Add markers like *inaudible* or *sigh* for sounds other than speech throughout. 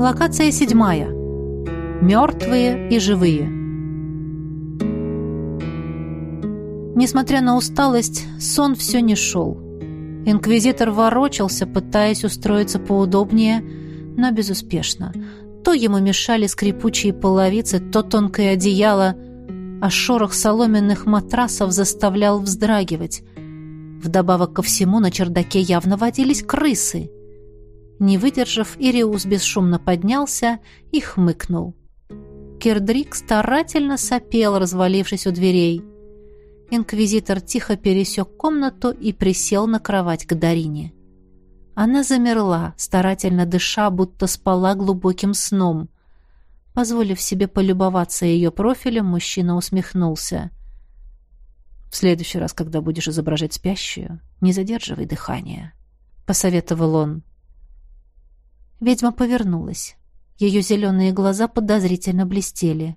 Локация седьмая. Мертвые и живые. Несмотря на усталость, сон все не шел. Инквизитор ворочался, пытаясь устроиться поудобнее, но безуспешно. То ему мешали скрипучие половицы, то тонкое одеяло, а шорох соломенных матрасов заставлял вздрагивать. Вдобавок ко всему на чердаке явно водились крысы. Не выдержав, Ириус бесшумно поднялся и хмыкнул. Кирдрик старательно сопел, развалившись у дверей. Инквизитор тихо пересек комнату и присел на кровать к Дарине. Она замерла, старательно дыша, будто спала глубоким сном. Позволив себе полюбоваться ее профилем, мужчина усмехнулся. «В следующий раз, когда будешь изображать спящую, не задерживай дыхание», — посоветовал он. Ведьма повернулась. Ее зеленые глаза подозрительно блестели.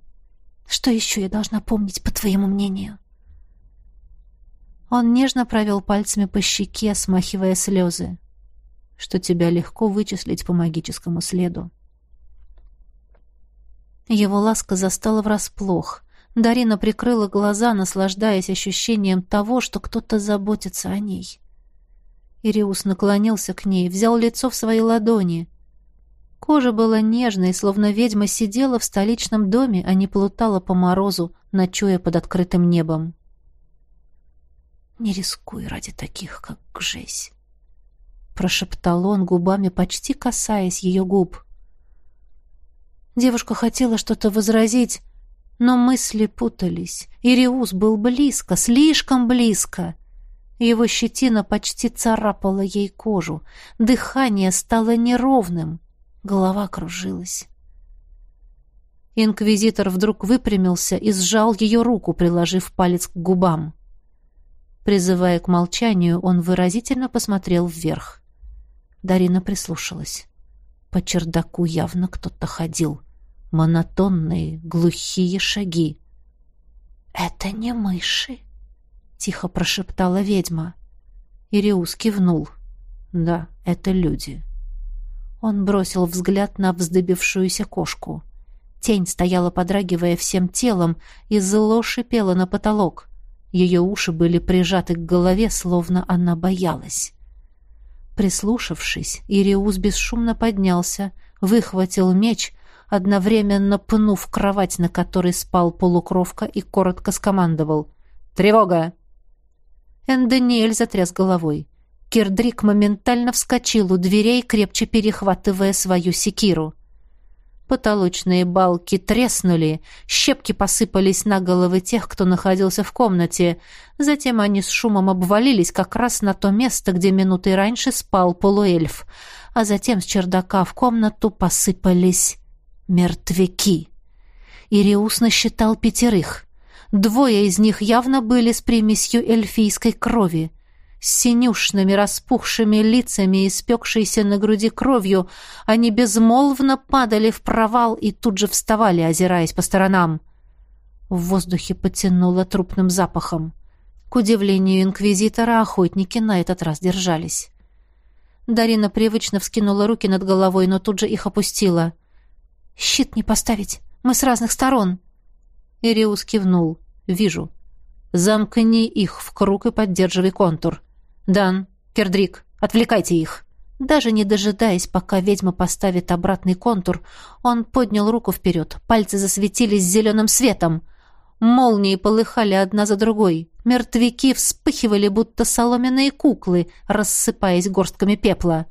«Что еще я должна помнить, по твоему мнению?» Он нежно провел пальцами по щеке, смахивая слезы что тебя легко вычислить по магическому следу. Его ласка застала врасплох. Дарина прикрыла глаза, наслаждаясь ощущением того, что кто-то заботится о ней. Ириус наклонился к ней, взял лицо в свои ладони. Кожа была нежной, словно ведьма сидела в столичном доме, а не плутала по морозу, ночуя под открытым небом. «Не рискуй ради таких, как Гжесь», прошептал он, губами почти касаясь ее губ. Девушка хотела что-то возразить, но мысли путались. Ириус был близко, слишком близко. Его щетина почти царапала ей кожу. Дыхание стало неровным. Голова кружилась. Инквизитор вдруг выпрямился и сжал ее руку, приложив палец к губам. Призывая к молчанию, он выразительно посмотрел вверх. Дарина прислушалась. По чердаку явно кто-то ходил. Монотонные, глухие шаги. «Это не мыши», — тихо прошептала ведьма. Ириус кивнул. «Да, это люди». Он бросил взгляд на вздыбившуюся кошку. Тень стояла, подрагивая всем телом, и зло шипела на потолок. Ее уши были прижаты к голове, словно она боялась. Прислушавшись, Ириус бесшумно поднялся, выхватил меч, одновременно пнув кровать, на которой спал полукровка, и коротко скомандовал «Тревога!». Эндониэль затряс головой. Кирдрик моментально вскочил у дверей, крепче перехватывая свою секиру. Потолочные балки треснули, щепки посыпались на головы тех, кто находился в комнате. Затем они с шумом обвалились как раз на то место, где минутой раньше спал полуэльф. А затем с чердака в комнату посыпались мертвяки. Ириус насчитал пятерых. Двое из них явно были с примесью эльфийской крови — с синюшными распухшими лицами и спекшейся на груди кровью, они безмолвно падали в провал и тут же вставали, озираясь по сторонам. В воздухе потянуло трупным запахом. К удивлению инквизитора, охотники на этот раз держались. Дарина привычно вскинула руки над головой, но тут же их опустила. «Щит не поставить! Мы с разных сторон!» Ириус кивнул. «Вижу. Замкни их в круг и поддерживай контур. «Дан, Кердрик, отвлекайте их!» Даже не дожидаясь, пока ведьма поставит обратный контур, он поднял руку вперед. Пальцы засветились зеленым светом. Молнии полыхали одна за другой. Мертвяки вспыхивали, будто соломенные куклы, рассыпаясь горстками пепла.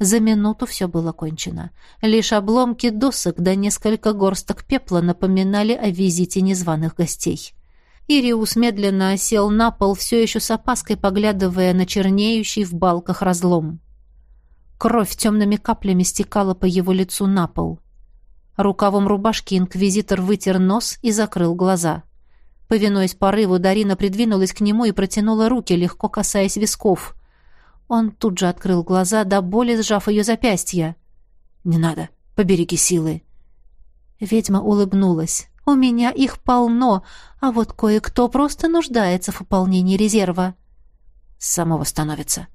За минуту все было кончено. Лишь обломки досок да несколько горсток пепла напоминали о визите незваных гостей. Ириус медленно осел на пол, все еще с опаской поглядывая на чернеющий в балках разлом. Кровь темными каплями стекала по его лицу на пол. Рукавом рубашки инквизитор вытер нос и закрыл глаза. Повинуясь порыву, Дарина придвинулась к нему и протянула руки, легко касаясь висков. Он тут же открыл глаза, до боли сжав ее запястье. «Не надо, побереги силы». Ведьма улыбнулась. У меня их полно, а вот кое-кто просто нуждается в пополнении резерва. Самого становится.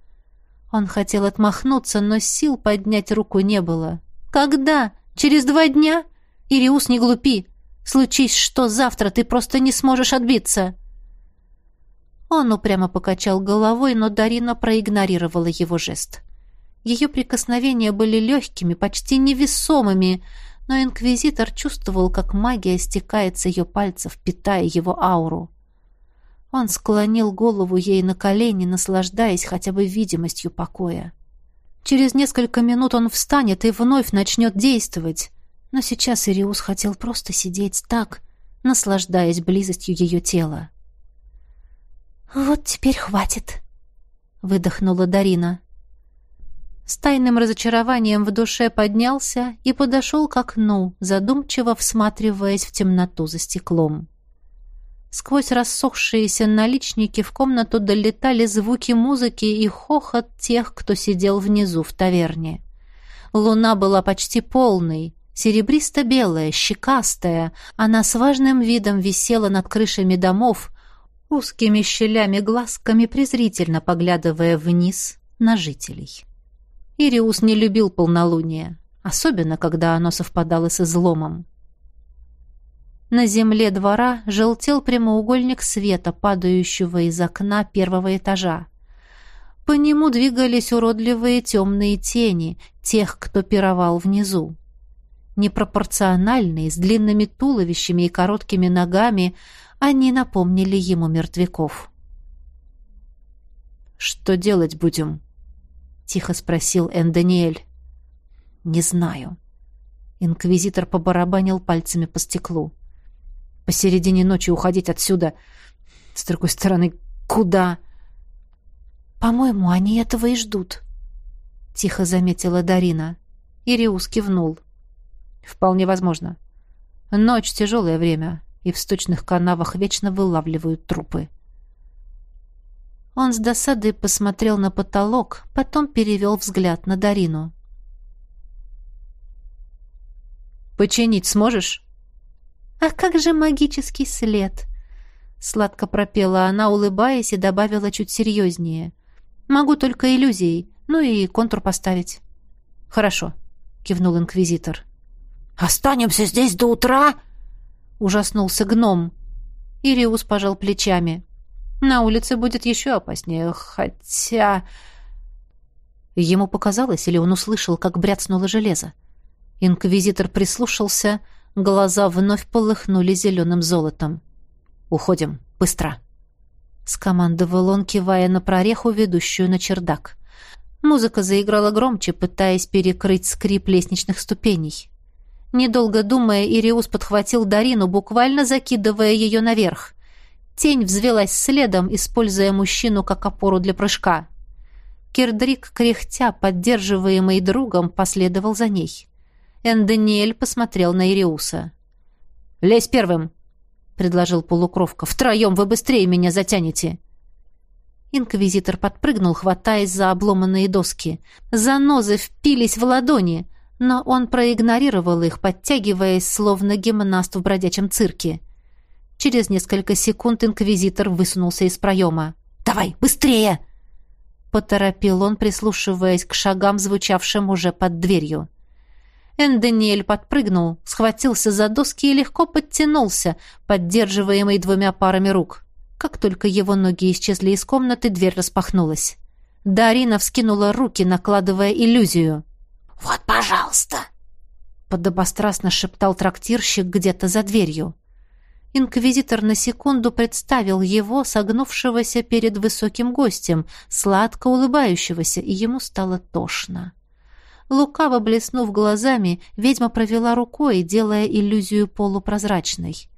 Он хотел отмахнуться, но сил поднять руку не было. «Когда? Через два дня? Ириус, не глупи. Случись что, завтра ты просто не сможешь отбиться». Он упрямо покачал головой, но Дарина проигнорировала его жест. Ее прикосновения были легкими, почти невесомыми, но инквизитор чувствовал, как магия стекает с ее пальцев, питая его ауру. Он склонил голову ей на колени, наслаждаясь хотя бы видимостью покоя. Через несколько минут он встанет и вновь начнет действовать. Но сейчас Ириус хотел просто сидеть так, наслаждаясь близостью ее тела. «Вот теперь хватит», — выдохнула Дарина. С тайным разочарованием в душе поднялся и подошел к окну, задумчиво всматриваясь в темноту за стеклом. Сквозь рассохшиеся наличники в комнату долетали звуки музыки и хохот тех, кто сидел внизу в таверне. Луна была почти полной, серебристо-белая, щекастая. Она с важным видом висела над крышами домов, узкими щелями-глазками презрительно поглядывая вниз на жителей. Ириус не любил полнолуние, особенно когда оно совпадало с изломом. На земле двора желтел прямоугольник света, падающего из окна первого этажа. По нему двигались уродливые темные тени тех, кто пировал внизу. Непропорциональные, с длинными туловищами и короткими ногами, они напомнили ему мертвяков. «Что делать будем?» — тихо спросил Энданиэль. «Не знаю». Инквизитор побарабанил пальцами по стеклу посередине ночи уходить отсюда. С другой стороны, куда? По-моему, они этого и ждут, тихо заметила Дарина. Ириус кивнул. Вполне возможно. Ночь тяжелое время, и в сточных канавах вечно вылавливают трупы. Он с досадой посмотрел на потолок, потом перевел взгляд на Дарину. «Починить сможешь?» «А как же магический след?» Сладко пропела она, улыбаясь, и добавила чуть серьезнее. «Могу только иллюзией, ну и контур поставить». «Хорошо», — кивнул инквизитор. «Останемся здесь до утра?» — ужаснулся гном. Ириус пожал плечами. «На улице будет еще опаснее, хотя...» Ему показалось, или он услышал, как бряцнуло железо. Инквизитор прислушался — Глаза вновь полыхнули зеленым золотом. «Уходим. Быстро!» Скомандовал он, кивая на прореху, ведущую на чердак. Музыка заиграла громче, пытаясь перекрыть скрип лестничных ступеней. Недолго думая, Ириус подхватил Дарину, буквально закидывая ее наверх. Тень взвелась следом, используя мужчину как опору для прыжка. Кирдрик, кряхтя, поддерживаемый другом, последовал за ней. Энданиэль посмотрел на Ириуса. «Лезь первым!» — предложил полукровка. «Втроем вы быстрее меня затянете!» Инквизитор подпрыгнул, хватаясь за обломанные доски. Занозы впились в ладони, но он проигнорировал их, подтягиваясь, словно гимнаст в бродячем цирке. Через несколько секунд инквизитор высунулся из проема. «Давай, быстрее!» Поторопил он, прислушиваясь к шагам, звучавшим уже под дверью. Энданиэль подпрыгнул, схватился за доски и легко подтянулся, поддерживаемый двумя парами рук. Как только его ноги исчезли из комнаты, дверь распахнулась. Дарина вскинула руки, накладывая иллюзию. «Вот, пожалуйста!» Подобострастно шептал трактирщик где-то за дверью. Инквизитор на секунду представил его, согнувшегося перед высоким гостем, сладко улыбающегося, и ему стало тошно. Лукаво блеснув глазами, ведьма провела рукой, делая иллюзию полупрозрачной.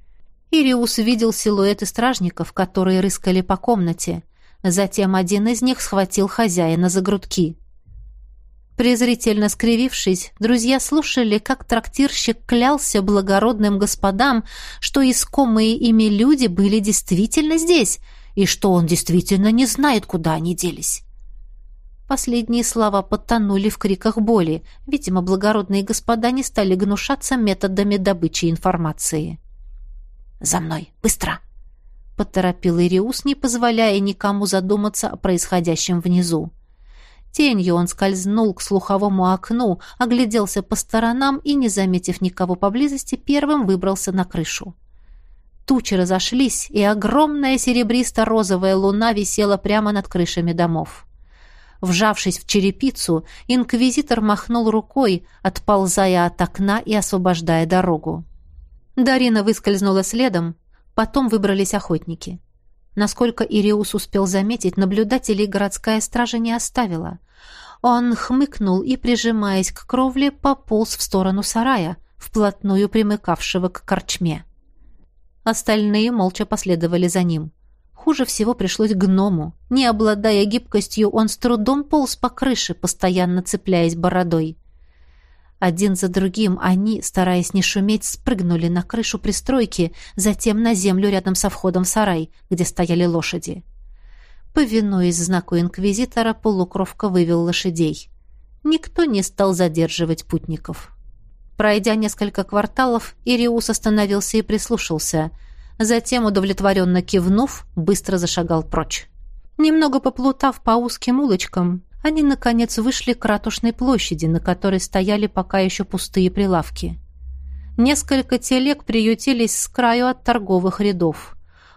Ириус видел силуэты стражников, которые рыскали по комнате. Затем один из них схватил хозяина за грудки. Презрительно скривившись, друзья слушали, как трактирщик клялся благородным господам, что искомые ими люди были действительно здесь, и что он действительно не знает, куда они делись. Последние слова потонули в криках боли. Видимо, благородные господа не стали гнушаться методами добычи информации. «За мной! Быстро!» — поторопил Ириус, не позволяя никому задуматься о происходящем внизу. Тенью он скользнул к слуховому окну, огляделся по сторонам и, не заметив никого поблизости, первым выбрался на крышу. Тучи разошлись, и огромная серебристо-розовая луна висела прямо над крышами домов. Вжавшись в черепицу, инквизитор махнул рукой, отползая от окна и освобождая дорогу. Дарина выскользнула следом, потом выбрались охотники. Насколько Ириус успел заметить, наблюдателей городская стража не оставила. Он хмыкнул и, прижимаясь к кровле, пополз в сторону сарая, вплотную примыкавшего к корчме. Остальные молча последовали за ним. Хуже всего пришлось гному. Не обладая гибкостью, он с трудом полз по крыше, постоянно цепляясь бородой. Один за другим они, стараясь не шуметь, спрыгнули на крышу пристройки, затем на землю рядом со входом в сарай, где стояли лошади. Повинуясь знаку инквизитора, полукровка вывел лошадей. Никто не стал задерживать путников. Пройдя несколько кварталов, Ириус остановился и прислушался. Затем, удовлетворенно кивнув, быстро зашагал прочь. Немного поплутав по узким улочкам, они, наконец, вышли к ратушной площади, на которой стояли пока еще пустые прилавки. Несколько телег приютились с краю от торговых рядов.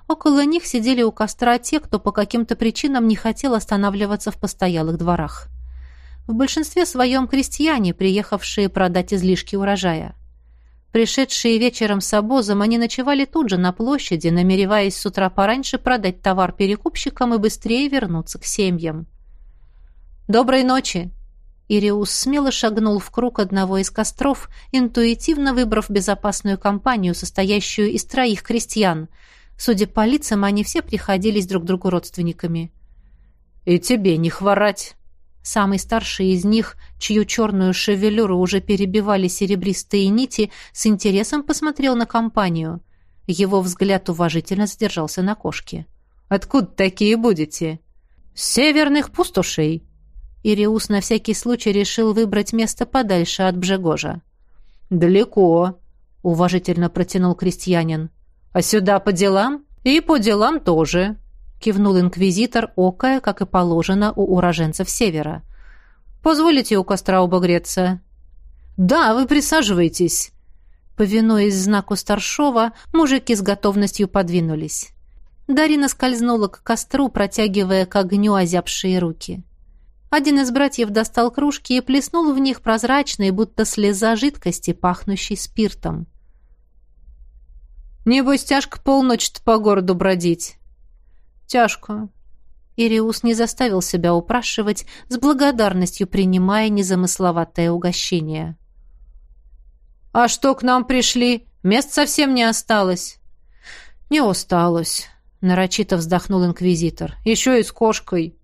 Около них сидели у костра те, кто по каким-то причинам не хотел останавливаться в постоялых дворах. В большинстве своем крестьяне, приехавшие продать излишки урожая. Пришедшие вечером с обозом, они ночевали тут же на площади, намереваясь с утра пораньше продать товар перекупщикам и быстрее вернуться к семьям. «Доброй ночи!» Ириус смело шагнул в круг одного из костров, интуитивно выбрав безопасную компанию, состоящую из троих крестьян. Судя по лицам, они все приходились друг другу родственниками. «И тебе не хворать!» Самый старший из них, чью черную шевелюру уже перебивали серебристые нити, с интересом посмотрел на компанию. Его взгляд уважительно задержался на кошке. «Откуда такие будете?» «С северных пустошей», Ириус на всякий случай решил выбрать место подальше от Бжегожа. «Далеко», — уважительно протянул крестьянин. «А сюда по делам?» «И по делам тоже», — кивнул инквизитор, окая, как и положено у уроженцев севера. «Позволите у костра обогреться?» «Да, вы присаживайтесь». Повинуясь знаку старшова, мужики с готовностью подвинулись. Дарина скользнула к костру, протягивая к огню озябшие руки. Один из братьев достал кружки и плеснул в них прозрачные, будто слеза жидкости, пахнущей спиртом. «Небось, тяжко полночь-то по городу бродить». «Тяжко». Ириус не заставил себя упрашивать, с благодарностью принимая незамысловатое угощение. «А что к нам пришли? Мест совсем не осталось». «Не осталось», — нарочито вздохнул инквизитор. «Еще и с кошкой».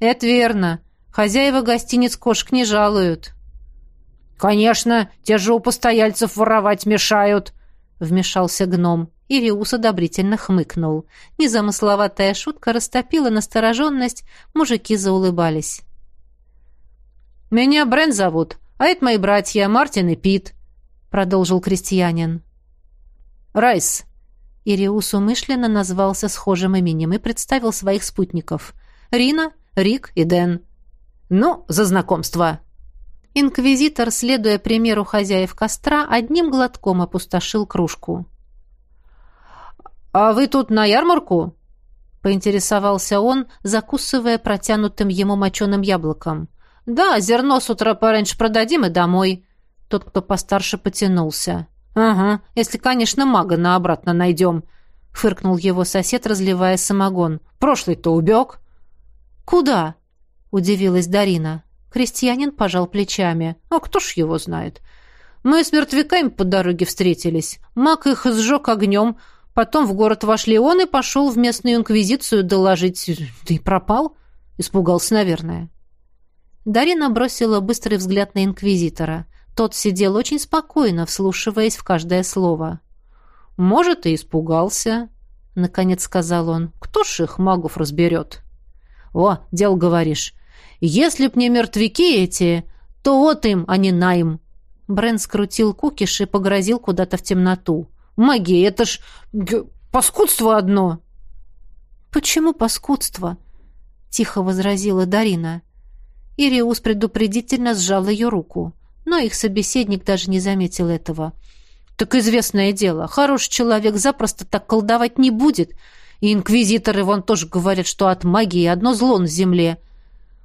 «Это верно. Хозяева гостиниц кошек не жалуют». «Конечно, те же у постояльцев воровать мешают», — вмешался гном. Ириус одобрительно хмыкнул. Незамысловатая шутка растопила настороженность, мужики заулыбались. «Меня Брен зовут, а это мои братья Мартин и Пит», — продолжил крестьянин. «Райс». Ириус умышленно назвался схожим именем и представил своих спутников. «Рина, Рик и Дэн». «Ну, за знакомство!» Инквизитор, следуя примеру хозяев костра, одним глотком опустошил кружку. «А вы тут на ярмарку?» — поинтересовался он, закусывая протянутым ему моченым яблоком. «Да, зерно с утра пораньше продадим и домой». Тот, кто постарше, потянулся. «Ага, если, конечно, мага на обратно найдем», — фыркнул его сосед, разливая самогон. «Прошлый-то убег». «Куда?» Удивилась Дарина. Крестьянин пожал плечами. А кто ж его знает? Мы с мертвяками по дороге встретились. Маг их сжег огнем. Потом в город вошли он и пошел в местную инквизицию доложить. Да и пропал. Испугался, наверное. Дарина бросила быстрый взгляд на инквизитора. Тот сидел очень спокойно, вслушиваясь в каждое слово. «Может, и испугался», — наконец сказал он. «Кто ж их магов разберет?» «О, дел говоришь. Если б не мертвяки эти, то вот им, а не наим. Брэн скрутил кукиш и погрозил куда-то в темноту. Магия, это ж паскудство одно. Почему паскудство? Тихо возразила Дарина. Ириус предупредительно сжал ее руку, но их собеседник даже не заметил этого. «Так известное дело, хороший человек запросто так колдовать не будет, и инквизиторы вон тоже говорят, что от магии одно зло на земле.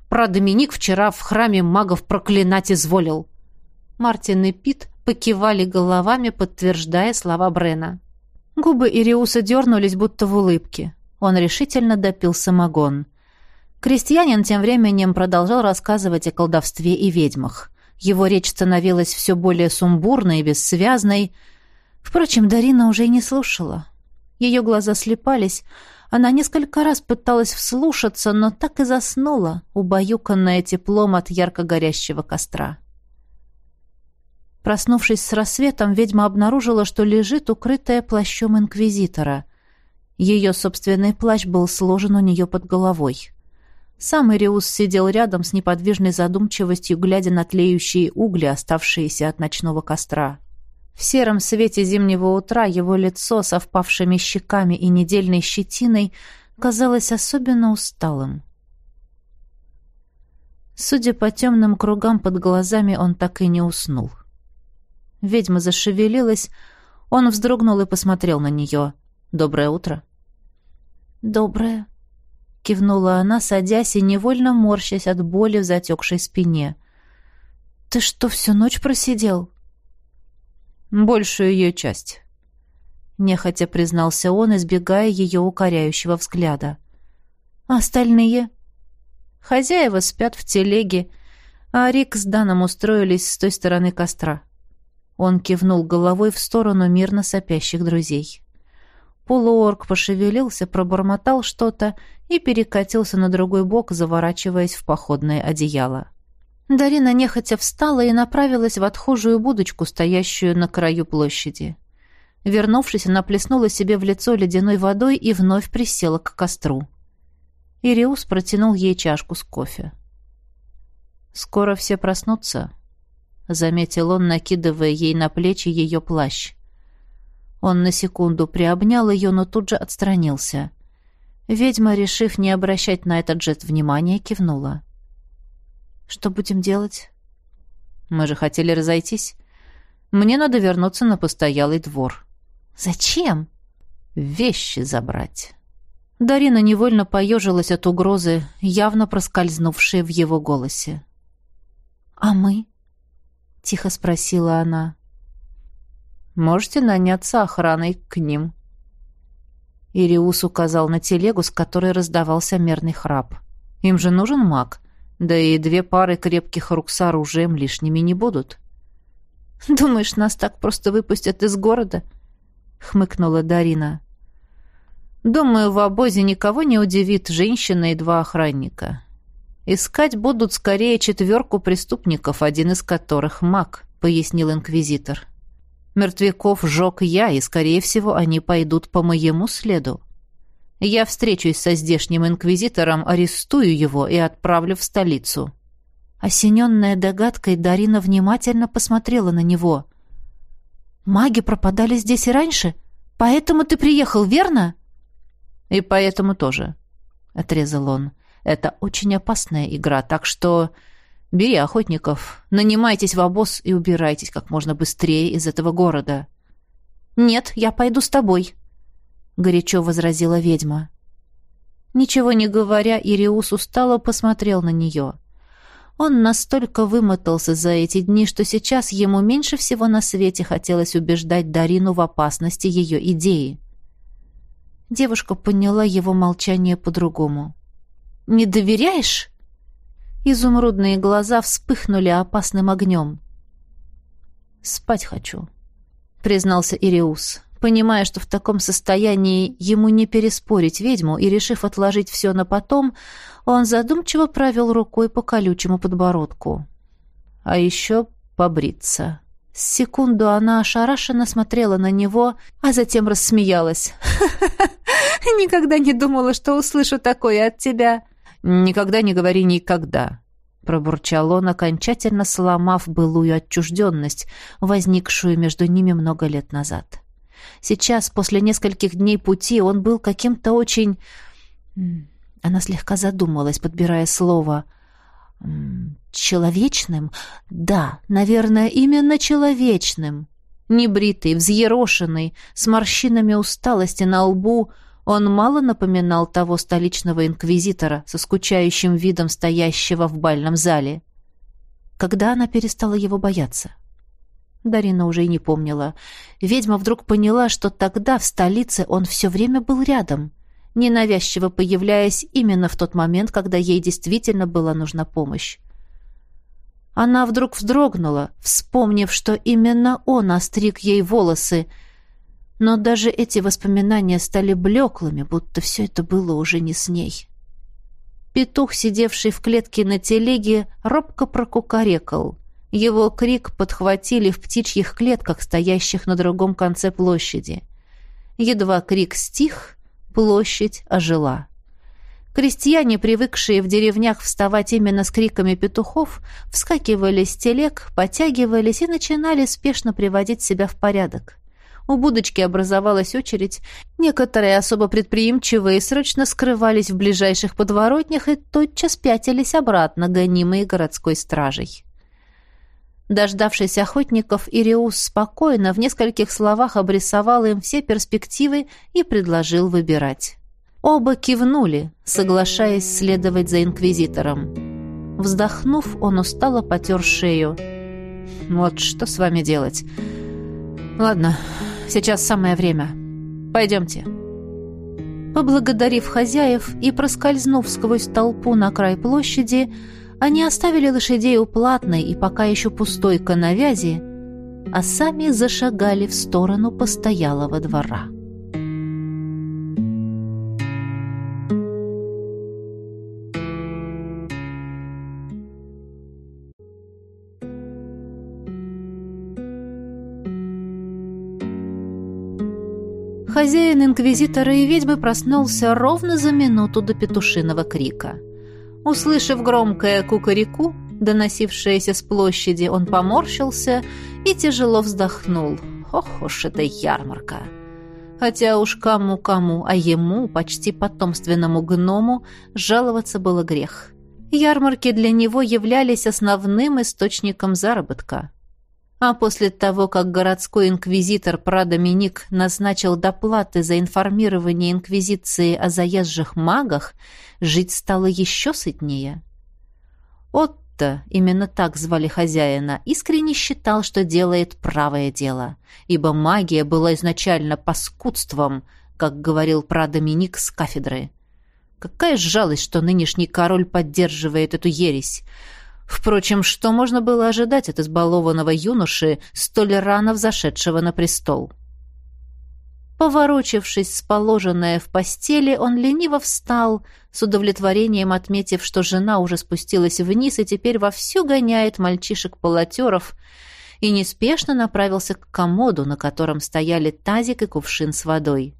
Про Доминик вчера в храме магов проклинать изволил». Мартин и Пит покивали головами, подтверждая слова Брена. Губы Ириуса дернулись, будто в улыбке. Он решительно допил самогон. Крестьянин тем временем продолжал рассказывать о колдовстве и ведьмах. Его речь становилась все более сумбурной и бессвязной. Впрочем, Дарина уже и не слушала. Ее глаза слепались. Она несколько раз пыталась вслушаться, но так и заснула, убаюканная теплом от ярко горящего костра. Проснувшись с рассветом, ведьма обнаружила, что лежит укрытая плащом инквизитора. Ее собственный плащ был сложен у нее под головой. Сам Ириус сидел рядом с неподвижной задумчивостью, глядя на тлеющие угли, оставшиеся от ночного костра. В сером свете зимнего утра его лицо со впавшими щеками и недельной щетиной казалось особенно усталым. Судя по темным кругам под глазами, он так и не уснул. Ведьма зашевелилась. Он вздрогнул и посмотрел на нее. «Доброе утро». «Доброе», — кивнула она, садясь и невольно морщась от боли в затекшей спине. «Ты что, всю ночь просидел?» «Большую ее часть», — нехотя признался он, избегая ее укоряющего взгляда. «А остальные?» «Хозяева спят в телеге, а Рик с Даном устроились с той стороны костра». Он кивнул головой в сторону мирно сопящих друзей. Полуорг пошевелился, пробормотал что-то и перекатился на другой бок, заворачиваясь в походное одеяло. Дарина нехотя встала и направилась в отхожую будочку, стоящую на краю площади. Вернувшись, она плеснула себе в лицо ледяной водой и вновь присела к костру. Ириус протянул ей чашку с кофе. «Скоро все проснутся», заметил он, накидывая ей на плечи ее плащ. Он на секунду приобнял ее, но тут же отстранился. Ведьма, решив не обращать на этот жест внимания, кивнула. «Что будем делать?» «Мы же хотели разойтись. Мне надо вернуться на постоялый двор». «Зачем?» «Вещи забрать». Дарина невольно поежилась от угрозы, явно проскользнувшей в его голосе. «А мы?» — тихо спросила она. «Можете наняться охраной к ним». Ириус указал на телегу, с которой раздавался мерный храп. «Им же нужен маг, да и две пары крепких рук с оружием лишними не будут». «Думаешь, нас так просто выпустят из города?» — хмыкнула Дарина. «Думаю, в обозе никого не удивит женщина и два охранника. Искать будут скорее четверку преступников, один из которых маг, пояснил инквизитор. Мертвяков жег я, и, скорее всего, они пойдут по моему следу. Я встречусь со здешним инквизитором, арестую его и отправлю в столицу». Осененная догадкой, Дарина внимательно посмотрела на него. «Маги пропадали здесь и раньше? Поэтому ты приехал, верно?» «И поэтому тоже», — отрезал он. Это очень опасная игра, так что бери охотников, нанимайтесь в обоз и убирайтесь как можно быстрее из этого города». «Нет, я пойду с тобой», — горячо возразила ведьма. Ничего не говоря, Ириус устало посмотрел на нее. Он настолько вымотался за эти дни, что сейчас ему меньше всего на свете хотелось убеждать Дарину в опасности ее идеи. Девушка поняла его молчание по-другому не доверяешь?» Изумрудные глаза вспыхнули опасным огнем. «Спать хочу», — признался Ириус, понимая, что в таком состоянии ему не переспорить ведьму, и, решив отложить все на потом, он задумчиво провел рукой по колючему подбородку. «А еще побриться». С секунду она ошарашенно смотрела на него, а затем рассмеялась. «Никогда не думала, что услышу такое от тебя!» «Никогда не говори «никогда», — пробурчал он, окончательно сломав былую отчужденность, возникшую между ними много лет назад. Сейчас, после нескольких дней пути, он был каким-то очень... Она слегка задумалась, подбирая слово. Человечным? Да, наверное, именно человечным. Небритый, взъерошенный, с морщинами усталости на лбу, он мало напоминал того столичного инквизитора со скучающим видом стоящего в бальном зале. Когда она перестала его бояться? Дарина уже и не помнила. Ведьма вдруг поняла, что тогда в столице он все время был рядом, ненавязчиво появляясь именно в тот момент, когда ей действительно была нужна помощь. Она вдруг вздрогнула, вспомнив, что именно он остриг ей волосы, но даже эти воспоминания стали блеклыми, будто все это было уже не с ней. Петух, сидевший в клетке на телеге, робко прокукарекал. Его крик подхватили в птичьих клетках, стоящих на другом конце площади. Едва крик стих, площадь ожила. Крестьяне, привыкшие в деревнях вставать именно с криками петухов, вскакивали с телег, потягивались и начинали спешно приводить себя в порядок. У будочки образовалась очередь. Некоторые особо предприимчивые срочно скрывались в ближайших подворотнях и тотчас пятились обратно, гонимые городской стражей. Дождавшись охотников, Ириус спокойно в нескольких словах обрисовал им все перспективы и предложил выбирать. Оба кивнули, соглашаясь следовать за инквизитором. Вздохнув, он устало потер шею. «Вот что с вами делать? Ладно, сейчас самое время. Пойдемте». Поблагодарив хозяев и проскользнув сквозь толпу на край площади, они оставили лошадей у платной и пока еще пустой коновязи, а сами зашагали в сторону постоялого двора. Хозяин инквизитора и ведьмы проснулся ровно за минуту до петушиного крика. Услышав громкое кукареку, доносившееся с площади, он поморщился и тяжело вздохнул. Ох уж эта ярмарка! Хотя уж кому-кому, а ему, почти потомственному гному, жаловаться было грех. Ярмарки для него являлись основным источником заработка. А после того, как городской инквизитор Прадоминик назначил доплаты за информирование инквизиции о заезжих магах, жить стало еще сытнее. Отто, именно так звали хозяина, искренне считал, что делает правое дело, ибо магия была изначально паскудством, как говорил Прадоминик с кафедры. Какая жалость, что нынешний король поддерживает эту ересь. Впрочем, что можно было ожидать от избалованного юноши, столь рано взошедшего на престол? Поворочившись с положенное в постели, он лениво встал, с удовлетворением отметив, что жена уже спустилась вниз и теперь вовсю гоняет мальчишек-полотеров, и неспешно направился к комоду, на котором стояли тазик и кувшин с водой.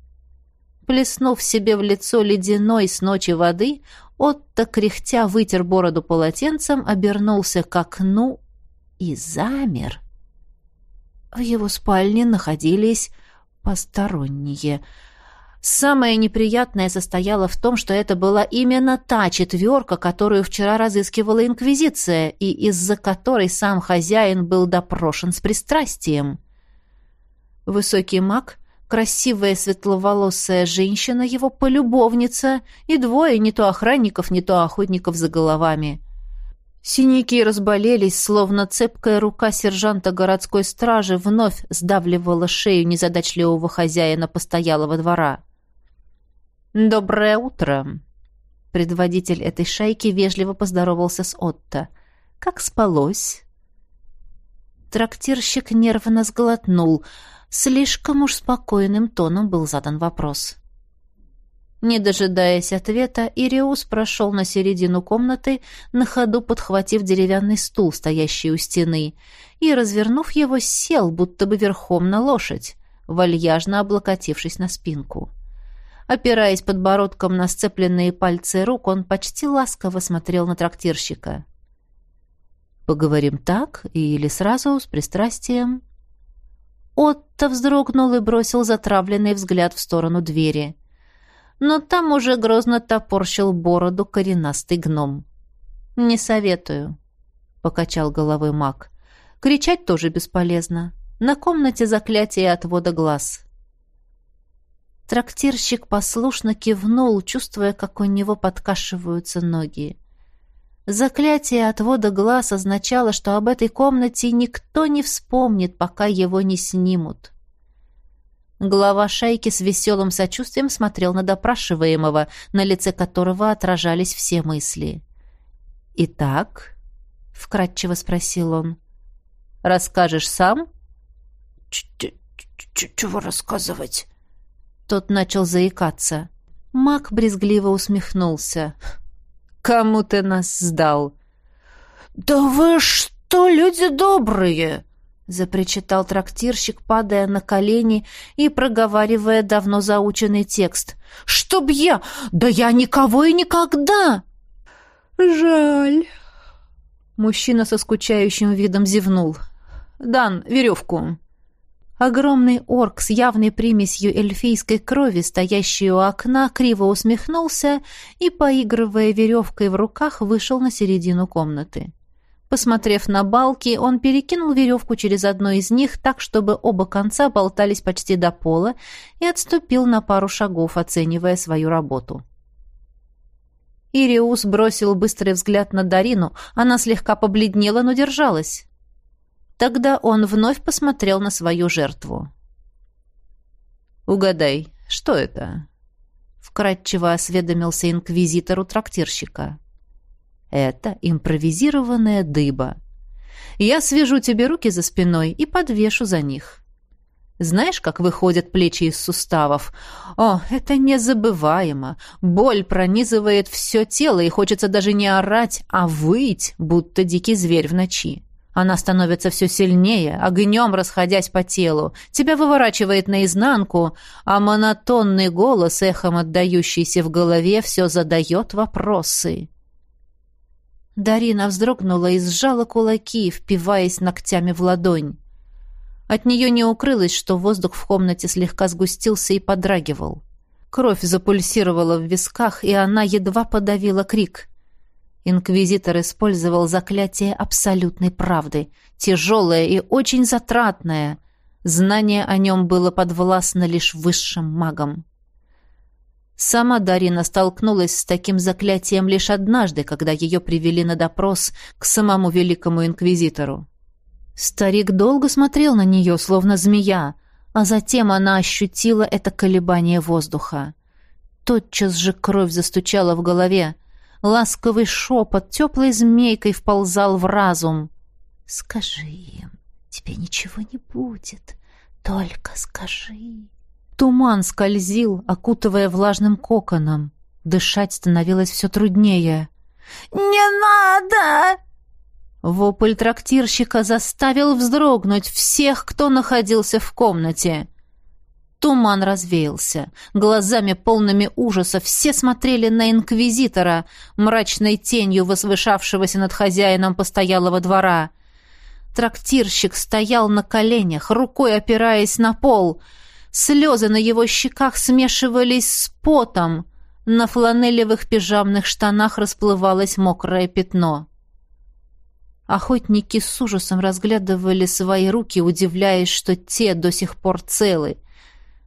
Плеснув себе в лицо ледяной с ночи воды, Отто, кряхтя, вытер бороду полотенцем, обернулся к окну и замер. В его спальне находились посторонние. Самое неприятное состояло в том, что это была именно та четверка, которую вчера разыскивала Инквизиция, и из-за которой сам хозяин был допрошен с пристрастием. Высокий маг красивая светловолосая женщина, его полюбовница и двое не то охранников, не то охотников за головами. Синяки разболелись, словно цепкая рука сержанта городской стражи вновь сдавливала шею незадачливого хозяина постоялого двора. «Доброе утро!» Предводитель этой шайки вежливо поздоровался с Отто. «Как спалось?» Трактирщик нервно сглотнул – Слишком уж спокойным тоном был задан вопрос. Не дожидаясь ответа, Ириус прошел на середину комнаты, на ходу подхватив деревянный стул, стоящий у стены, и, развернув его, сел, будто бы верхом на лошадь, вальяжно облокотившись на спинку. Опираясь подбородком на сцепленные пальцы рук, он почти ласково смотрел на трактирщика. «Поговорим так или сразу, с пристрастием?» Отто вздрогнул и бросил затравленный взгляд в сторону двери. Но там уже грозно топорщил бороду коренастый гном. «Не советую», — покачал головой маг. «Кричать тоже бесполезно. На комнате заклятие отвода глаз». Трактирщик послушно кивнул, чувствуя, как у него подкашиваются ноги. Заклятие отвода глаз означало, что об этой комнате никто не вспомнит, пока его не снимут. Глава шайки с веселым сочувствием смотрел на допрашиваемого, на лице которого отражались все мысли. «Итак?» — вкратчиво спросил он. «Расскажешь сам?» «Чего рассказывать?» Тот начал заикаться. Мак брезгливо усмехнулся. «Кому ты нас сдал?» «Да вы что, люди добрые!» запричитал трактирщик, падая на колени и проговаривая давно заученный текст. «Чтоб я! Да я никого и никогда!» «Жаль!» Мужчина со скучающим видом зевнул. «Дан, веревку!» Огромный орк с явной примесью эльфийской крови, стоящий у окна, криво усмехнулся и, поигрывая веревкой в руках, вышел на середину комнаты. Посмотрев на балки, он перекинул веревку через одно из них так, чтобы оба конца болтались почти до пола, и отступил на пару шагов, оценивая свою работу. Ириус бросил быстрый взгляд на Дарину. Она слегка побледнела, но держалась. Тогда он вновь посмотрел на свою жертву. «Угадай, что это?» Вкратчиво осведомился инквизитор у трактирщика. «Это импровизированная дыба. Я свяжу тебе руки за спиной и подвешу за них. Знаешь, как выходят плечи из суставов? О, это незабываемо. Боль пронизывает все тело, и хочется даже не орать, а выть, будто дикий зверь в ночи. Она становится все сильнее, огнем расходясь по телу. Тебя выворачивает наизнанку, а монотонный голос, эхом отдающийся в голове, все задает вопросы. Дарина вздрогнула и сжала кулаки, впиваясь ногтями в ладонь. От нее не укрылось, что воздух в комнате слегка сгустился и подрагивал. Кровь запульсировала в висках, и она едва подавила крик. Инквизитор использовал заклятие абсолютной правды, тяжелое и очень затратное. Знание о нем было подвластно лишь высшим магам. Сама Дарина столкнулась с таким заклятием лишь однажды, когда ее привели на допрос к самому великому инквизитору. Старик долго смотрел на нее, словно змея, а затем она ощутила это колебание воздуха. Тотчас же кровь застучала в голове — Ласковый шепот теплой змейкой вползал в разум. «Скажи им, тебе ничего не будет, только скажи». Туман скользил, окутывая влажным коконом. Дышать становилось все труднее. «Не надо!» Вопль трактирщика заставил вздрогнуть всех, кто находился в комнате. Туман развеялся. Глазами полными ужаса все смотрели на инквизитора, мрачной тенью возвышавшегося над хозяином постоялого двора. Трактирщик стоял на коленях, рукой опираясь на пол. Слезы на его щеках смешивались с потом. На фланелевых пижамных штанах расплывалось мокрое пятно. Охотники с ужасом разглядывали свои руки, удивляясь, что те до сих пор целы.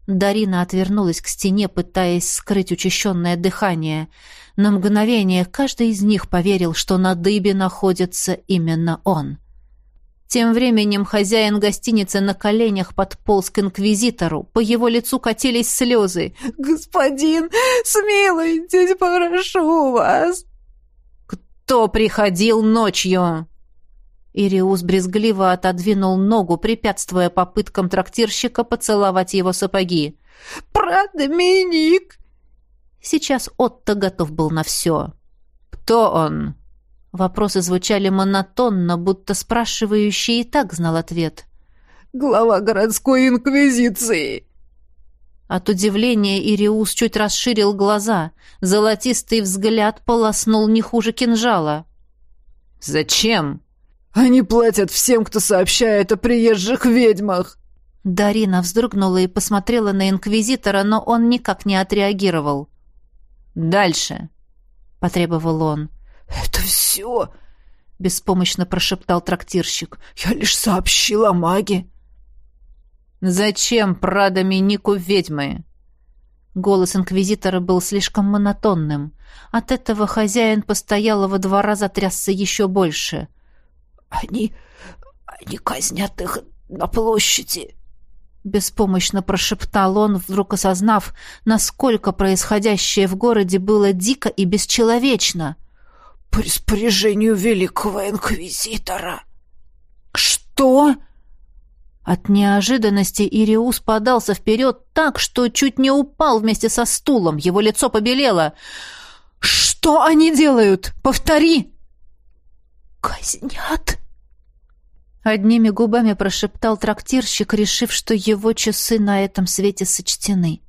Дарина отвернулась к стене, пытаясь скрыть учащенное дыхание. На мгновение каждый из них поверил, что на дыбе находится именно он. Тем временем хозяин гостиницы на коленях подполз к инквизитору. По его лицу катились слезы. «Господин, смилуйтесь, прошу вас!» «Кто приходил ночью?» Ириус брезгливо отодвинул ногу, препятствуя попыткам трактирщика поцеловать его сапоги. «Про Доминик!» Сейчас Отто готов был на все. «Кто он?» Вопросы звучали монотонно, будто спрашивающий и так знал ответ. «Глава городской инквизиции!» От удивления Ириус чуть расширил глаза. Золотистый взгляд полоснул не хуже кинжала. «Зачем?» Они платят всем, кто сообщает о приезжих ведьмах!» Дарина вздрогнула и посмотрела на инквизитора, но он никак не отреагировал. «Дальше», — потребовал он. «Это все!» — беспомощно прошептал трактирщик. «Я лишь сообщил о маге». «Зачем Прадо-Минику ведьмы?» Голос инквизитора был слишком монотонным. От этого хозяин постоялого двора затрясся еще больше. «Они... они казнят их на площади», Беспомощно прошептал он, вдруг осознав, насколько происходящее в городе было дико и бесчеловечно. «По распоряжению великого инквизитора!» «Что?» От неожиданности Ириус подался вперед так, что чуть не упал вместе со стулом. Его лицо побелело. «Что они делают? Повтори!» «Казнят!» Одними губами прошептал трактирщик, решив, что его часы на этом свете сочтены.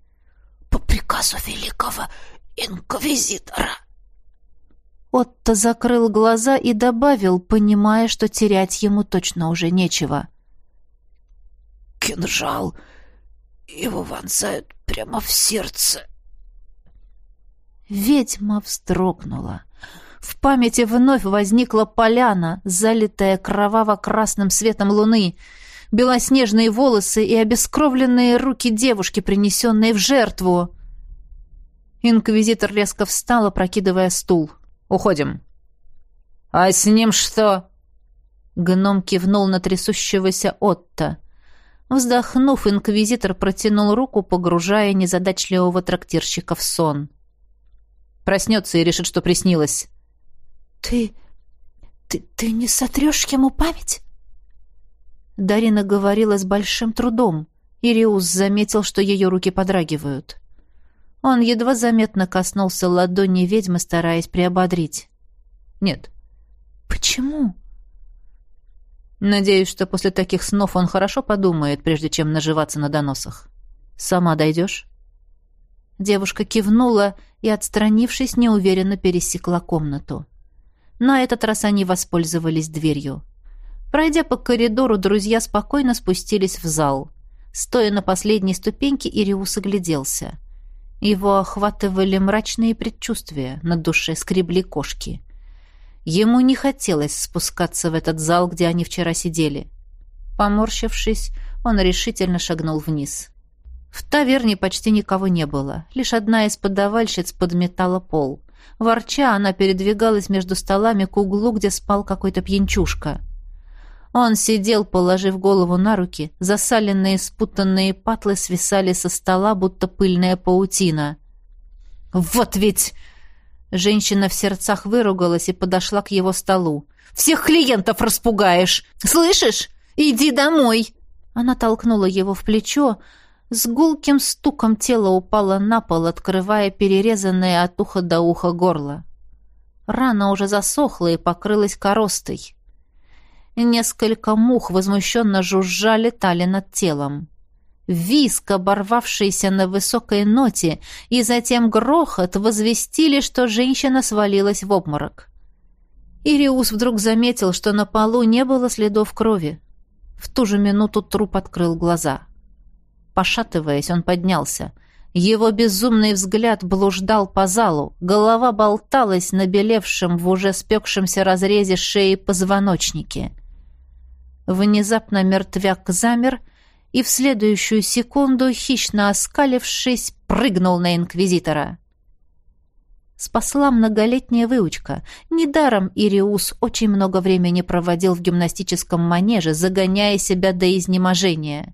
«По приказу великого инквизитора!» Отто закрыл глаза и добавил, понимая, что терять ему точно уже нечего. «Кинжал! Его вонзают прямо в сердце!» Ведьма вздрогнула. В памяти вновь возникла поляна, залитая кроваво-красным светом луны, белоснежные волосы и обескровленные руки девушки, принесенные в жертву. Инквизитор резко встал, опрокидывая стул. «Уходим». «А с ним что?» Гном кивнул на трясущегося Отто. Вздохнув, инквизитор протянул руку, погружая незадачливого трактирщика в сон. «Проснется и решит, что приснилось». «Ты... ты... ты не сотрешь ему память?» Дарина говорила с большим трудом. Ириус заметил, что ее руки подрагивают. Он едва заметно коснулся ладони ведьмы, стараясь приободрить. «Нет». «Почему?» «Надеюсь, что после таких снов он хорошо подумает, прежде чем наживаться на доносах. Сама дойдешь?» Девушка кивнула и, отстранившись, неуверенно пересекла комнату. На этот раз они воспользовались дверью. Пройдя по коридору, друзья спокойно спустились в зал. Стоя на последней ступеньке, Ириус огляделся. Его охватывали мрачные предчувствия, на душе скребли кошки. Ему не хотелось спускаться в этот зал, где они вчера сидели. Поморщившись, он решительно шагнул вниз. В таверне почти никого не было. Лишь одна из подавальщиц подметала пол. Ворча, она передвигалась между столами к углу, где спал какой-то пьянчушка. Он сидел, положив голову на руки, засаленные спутанные патлы свисали со стола, будто пыльная паутина. «Вот ведь!» Женщина в сердцах выругалась и подошла к его столу. «Всех клиентов распугаешь! Слышишь? Иди домой!» Она толкнула его в плечо, с гулким стуком тело упало на пол, открывая перерезанное от уха до уха горло. Рана уже засохла и покрылась коростой. Несколько мух возмущенно жужжа летали над телом. Виск, оборвавшийся на высокой ноте, и затем грохот возвестили, что женщина свалилась в обморок. Ириус вдруг заметил, что на полу не было следов крови. В ту же минуту труп открыл глаза — Пошатываясь, он поднялся. Его безумный взгляд блуждал по залу, голова болталась на белевшем в уже спекшемся разрезе шеи позвоночнике. Внезапно мертвяк замер и в следующую секунду, хищно оскалившись, прыгнул на инквизитора. Спасла многолетняя выучка. Недаром Ириус очень много времени проводил в гимнастическом манеже, загоняя себя до изнеможения.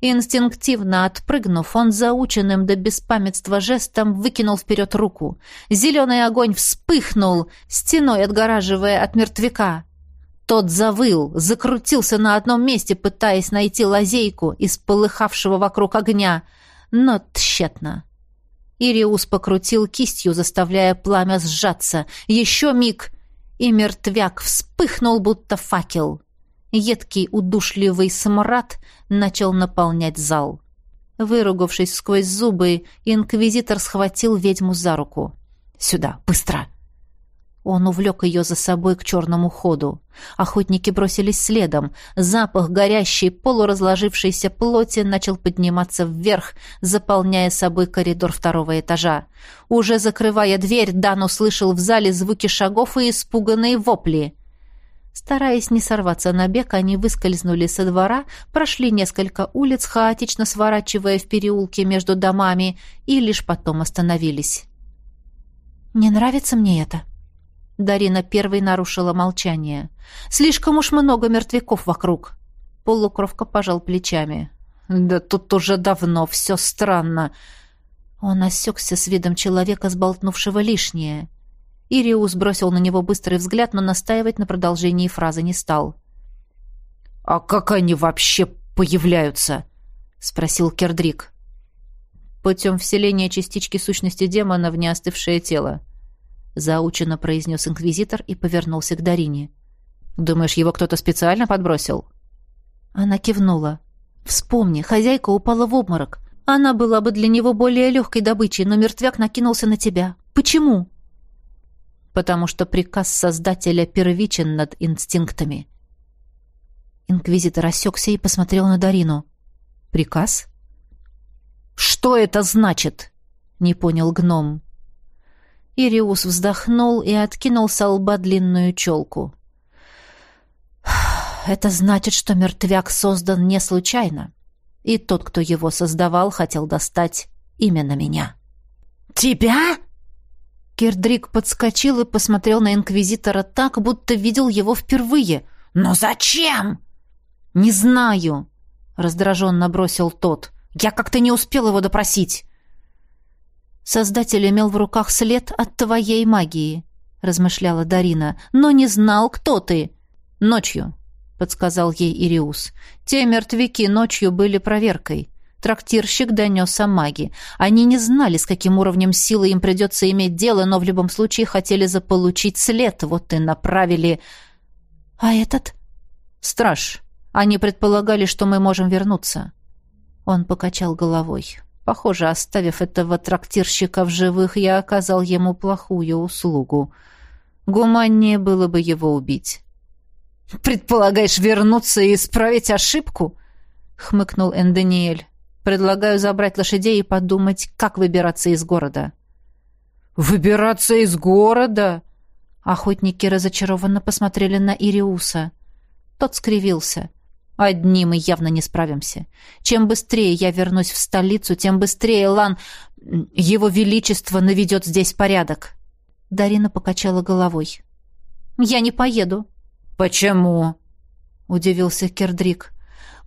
Инстинктивно отпрыгнув, он заученным до беспамятства жестом выкинул вперед руку. Зеленый огонь вспыхнул, стеной отгораживая от мертвяка. Тот завыл, закрутился на одном месте, пытаясь найти лазейку из полыхавшего вокруг огня, но тщетно. Ириус покрутил кистью, заставляя пламя сжаться. Еще миг, и мертвяк вспыхнул, будто факел. Едкий удушливый смрад начал наполнять зал. Выругавшись сквозь зубы, инквизитор схватил ведьму за руку. «Сюда, быстро!» Он увлек ее за собой к черному ходу. Охотники бросились следом. Запах горящей, полуразложившейся плоти начал подниматься вверх, заполняя собой коридор второго этажа. Уже закрывая дверь, Дан услышал в зале звуки шагов и испуганные вопли. Стараясь не сорваться на бег, они выскользнули со двора, прошли несколько улиц, хаотично сворачивая в переулки между домами, и лишь потом остановились. «Не нравится мне это», Дарина первой нарушила молчание. «Слишком уж много мертвяков вокруг». Полукровка пожал плечами. «Да тут уже давно все странно». Он осекся с видом человека, сболтнувшего лишнее. Ириус бросил на него быстрый взгляд, но настаивать на продолжении фразы не стал. «А как они вообще появляются?» — спросил Кердрик. «Путем вселения частички сущности демона в неостывшее тело», заучено произнес инквизитор и повернулся к Дарине. «Думаешь, его кто-то специально подбросил?» Она кивнула. «Вспомни, хозяйка упала в обморок. Она была бы для него более легкой добычей, но мертвяк накинулся на тебя. Почему?» «Потому что приказ Создателя первичен над инстинктами». Инквизитор осекся и посмотрел на Дарину. «Приказ?» «Что это значит?» — не понял гном. Ириус вздохнул и откинул со лба длинную челку. «Это значит, что мертвяк создан не случайно, и тот, кто его создавал, хотел достать именно меня». «Тебя?» Кирдрик подскочил и посмотрел на инквизитора так, будто видел его впервые. «Но зачем?» «Не знаю», — раздраженно бросил тот. «Я как-то не успел его допросить». Создатель имел в руках след от твоей магии, размышляла Дарина, но не знал, кто ты. Ночью, подсказал ей Ириус. Те мертвяки ночью были проверкой. Трактирщик донес о маги. Они не знали, с каким уровнем силы им придется иметь дело, но в любом случае хотели заполучить след. Вот и направили... А этот? Страж. Они предполагали, что мы можем вернуться. Он покачал головой. Похоже, оставив этого трактирщика в живых, я оказал ему плохую услугу. Гуманнее было бы его убить. «Предполагаешь вернуться и исправить ошибку?» — хмыкнул Эндониэль. «Предлагаю забрать лошадей и подумать, как выбираться из города». «Выбираться из города?» Охотники разочарованно посмотрели на Ириуса. Тот скривился. Одни мы явно не справимся. Чем быстрее я вернусь в столицу, тем быстрее Лан... Его Величество наведет здесь порядок. Дарина покачала головой. «Я не поеду». «Почему?» — удивился Кердрик.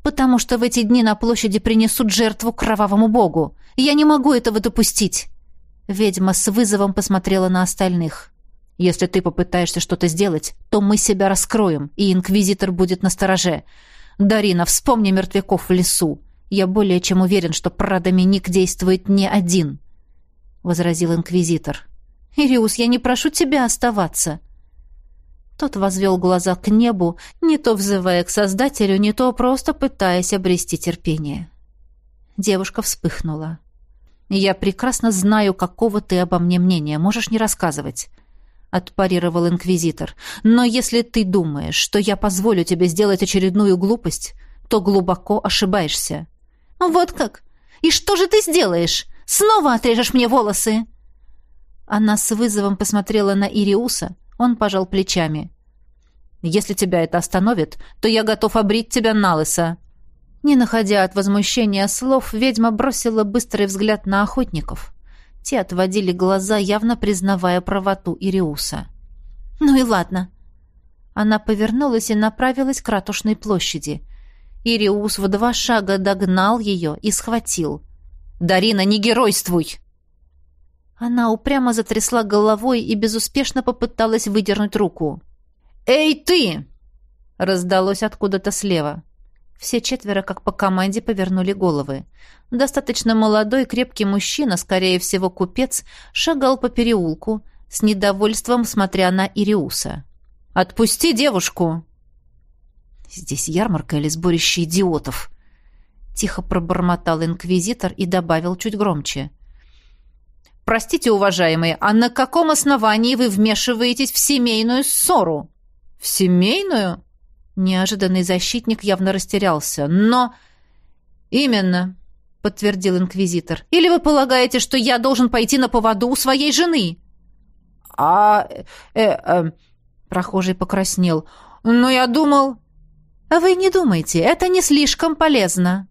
«Потому что в эти дни на площади принесут жертву кровавому богу. Я не могу этого допустить». Ведьма с вызовом посмотрела на остальных. «Если ты попытаешься что-то сделать, то мы себя раскроем, и Инквизитор будет на стороже. «Дарина, вспомни мертвяков в лесу. Я более чем уверен, что Прадоминик действует не один», — возразил инквизитор. «Ириус, я не прошу тебя оставаться». Тот возвел глаза к небу, не то взывая к Создателю, не то просто пытаясь обрести терпение. Девушка вспыхнула. «Я прекрасно знаю, какого ты обо мне мнения. Можешь не рассказывать отпарировал инквизитор. Но если ты думаешь, что я позволю тебе сделать очередную глупость, то глубоко ошибаешься. Вот как? И что же ты сделаешь? Снова отрежешь мне волосы? Она с вызовом посмотрела на Ириуса. Он пожал плечами. Если тебя это остановит, то я готов обрить тебя на лысо. Не находя от возмущения слов, ведьма бросила быстрый взгляд на охотников. Те отводили глаза, явно признавая правоту Ириуса. «Ну и ладно». Она повернулась и направилась к ратушной площади. Ириус в два шага догнал ее и схватил. «Дарина, не геройствуй!» Она упрямо затрясла головой и безуспешно попыталась выдернуть руку. «Эй, ты!» — раздалось откуда-то слева. Все четверо, как по команде, повернули головы. Достаточно молодой, крепкий мужчина, скорее всего, купец, шагал по переулку, с недовольством смотря на Ириуса. «Отпусти девушку!» «Здесь ярмарка или сборище идиотов?» Тихо пробормотал инквизитор и добавил чуть громче. Простите, уважаемые, а на каком основании вы вмешиваетесь в семейную ссору? В семейную? Неожиданный защитник явно растерялся. Но именно, подтвердил инквизитор. Или вы полагаете, что я должен пойти на поводу у своей жены? А э, э, прохожий покраснел. Но я думал, а вы не думайте, это не слишком полезно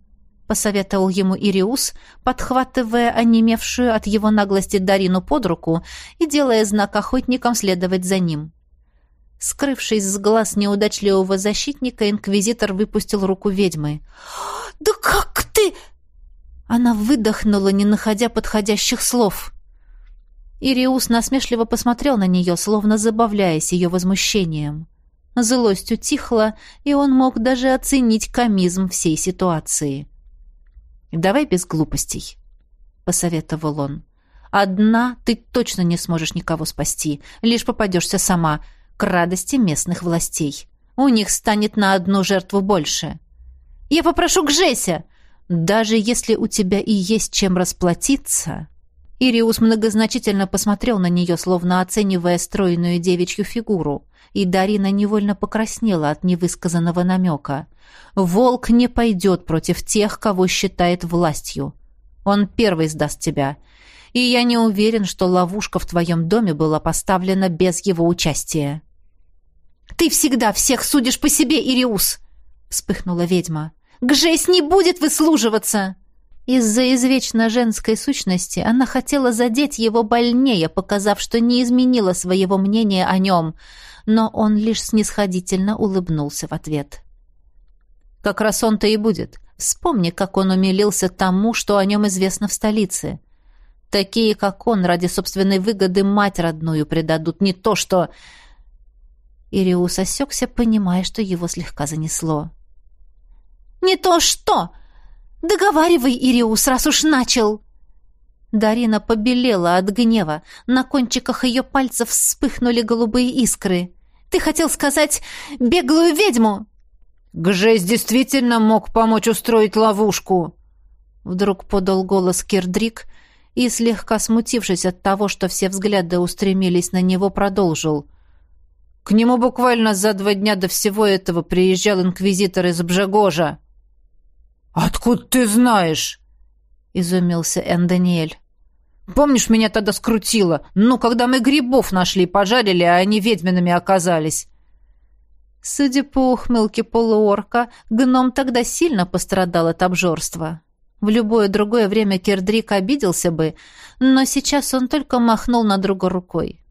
посоветовал ему Ириус, подхватывая онемевшую от его наглости Дарину под руку и делая знак охотникам следовать за ним. Скрывшись с глаз неудачливого защитника, инквизитор выпустил руку ведьмы. «Да как ты...» Она выдохнула, не находя подходящих слов. Ириус насмешливо посмотрел на нее, словно забавляясь ее возмущением. Злость утихла, и он мог даже оценить комизм всей ситуации. «Давай без глупостей», — посоветовал он. «Одна ты точно не сможешь никого спасти, лишь попадешься сама, к радости местных властей. У них станет на одну жертву больше». «Я попрошу Гжеся!» «Даже если у тебя и есть чем расплатиться...» Ириус многозначительно посмотрел на нее, словно оценивая стройную девичью фигуру, и Дарина невольно покраснела от невысказанного намека. «Волк не пойдет против тех, кого считает властью. Он первый сдаст тебя. И я не уверен, что ловушка в твоем доме была поставлена без его участия». «Ты всегда всех судишь по себе, Ириус!» — вспыхнула ведьма. «Гжесь не будет выслуживаться!» Из-за извечно женской сущности она хотела задеть его больнее, показав, что не изменила своего мнения о нем, но он лишь снисходительно улыбнулся в ответ. «Как раз он-то и будет. Вспомни, как он умилился тому, что о нем известно в столице. Такие, как он, ради собственной выгоды мать родную предадут, не то что...» Ириус осекся, понимая, что его слегка занесло. «Не то что!» «Договаривай, Ириус, раз уж начал!» Дарина побелела от гнева. На кончиках ее пальцев вспыхнули голубые искры. «Ты хотел сказать беглую ведьму!» «Гжесь действительно мог помочь устроить ловушку!» Вдруг подал голос Кирдрик и, слегка смутившись от того, что все взгляды устремились на него, продолжил. «К нему буквально за два дня до всего этого приезжал инквизитор из Бжегожа». «Откуда ты знаешь?» — изумился Эн Даниэль. «Помнишь, меня тогда скрутило? Ну, когда мы грибов нашли, пожарили, а они ведьминами оказались». Судя по ухмылке полуорка, гном тогда сильно пострадал от обжорства. В любое другое время Кердрик обиделся бы, но сейчас он только махнул на друга рукой.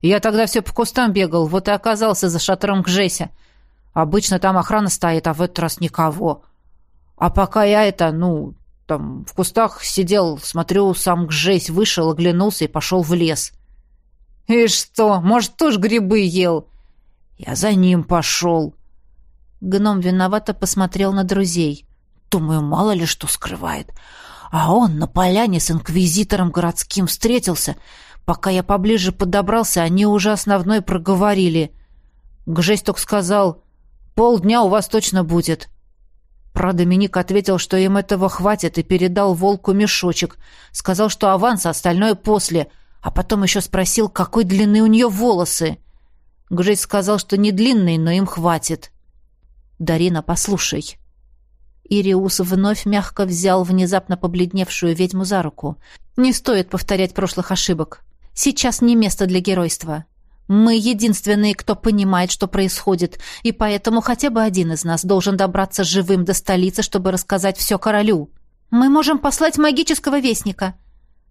«Я тогда все по кустам бегал, вот и оказался за шатром к Жесе. Обычно там охрана стоит, а в этот раз никого. А пока я это, ну, там, в кустах сидел, смотрю, сам Гжесь вышел, оглянулся и пошел в лес. И что, может, тоже грибы ел? Я за ним пошел. Гном виновато посмотрел на друзей. Думаю, мало ли что скрывает. А он на поляне с инквизитором городским встретился. Пока я поближе подобрался, они уже основной проговорили. Гжесь только сказал, полдня у вас точно будет. Про Доминик ответил, что им этого хватит, и передал волку мешочек. Сказал, что аванс, а остальное после. А потом еще спросил, какой длины у нее волосы. Гжесь сказал, что не длинные, но им хватит. «Дарина, послушай». Ириус вновь мягко взял внезапно побледневшую ведьму за руку. «Не стоит повторять прошлых ошибок. Сейчас не место для геройства. Мы единственные, кто понимает, что происходит, и поэтому хотя бы один из нас должен добраться живым до столицы, чтобы рассказать все королю. Мы можем послать магического вестника,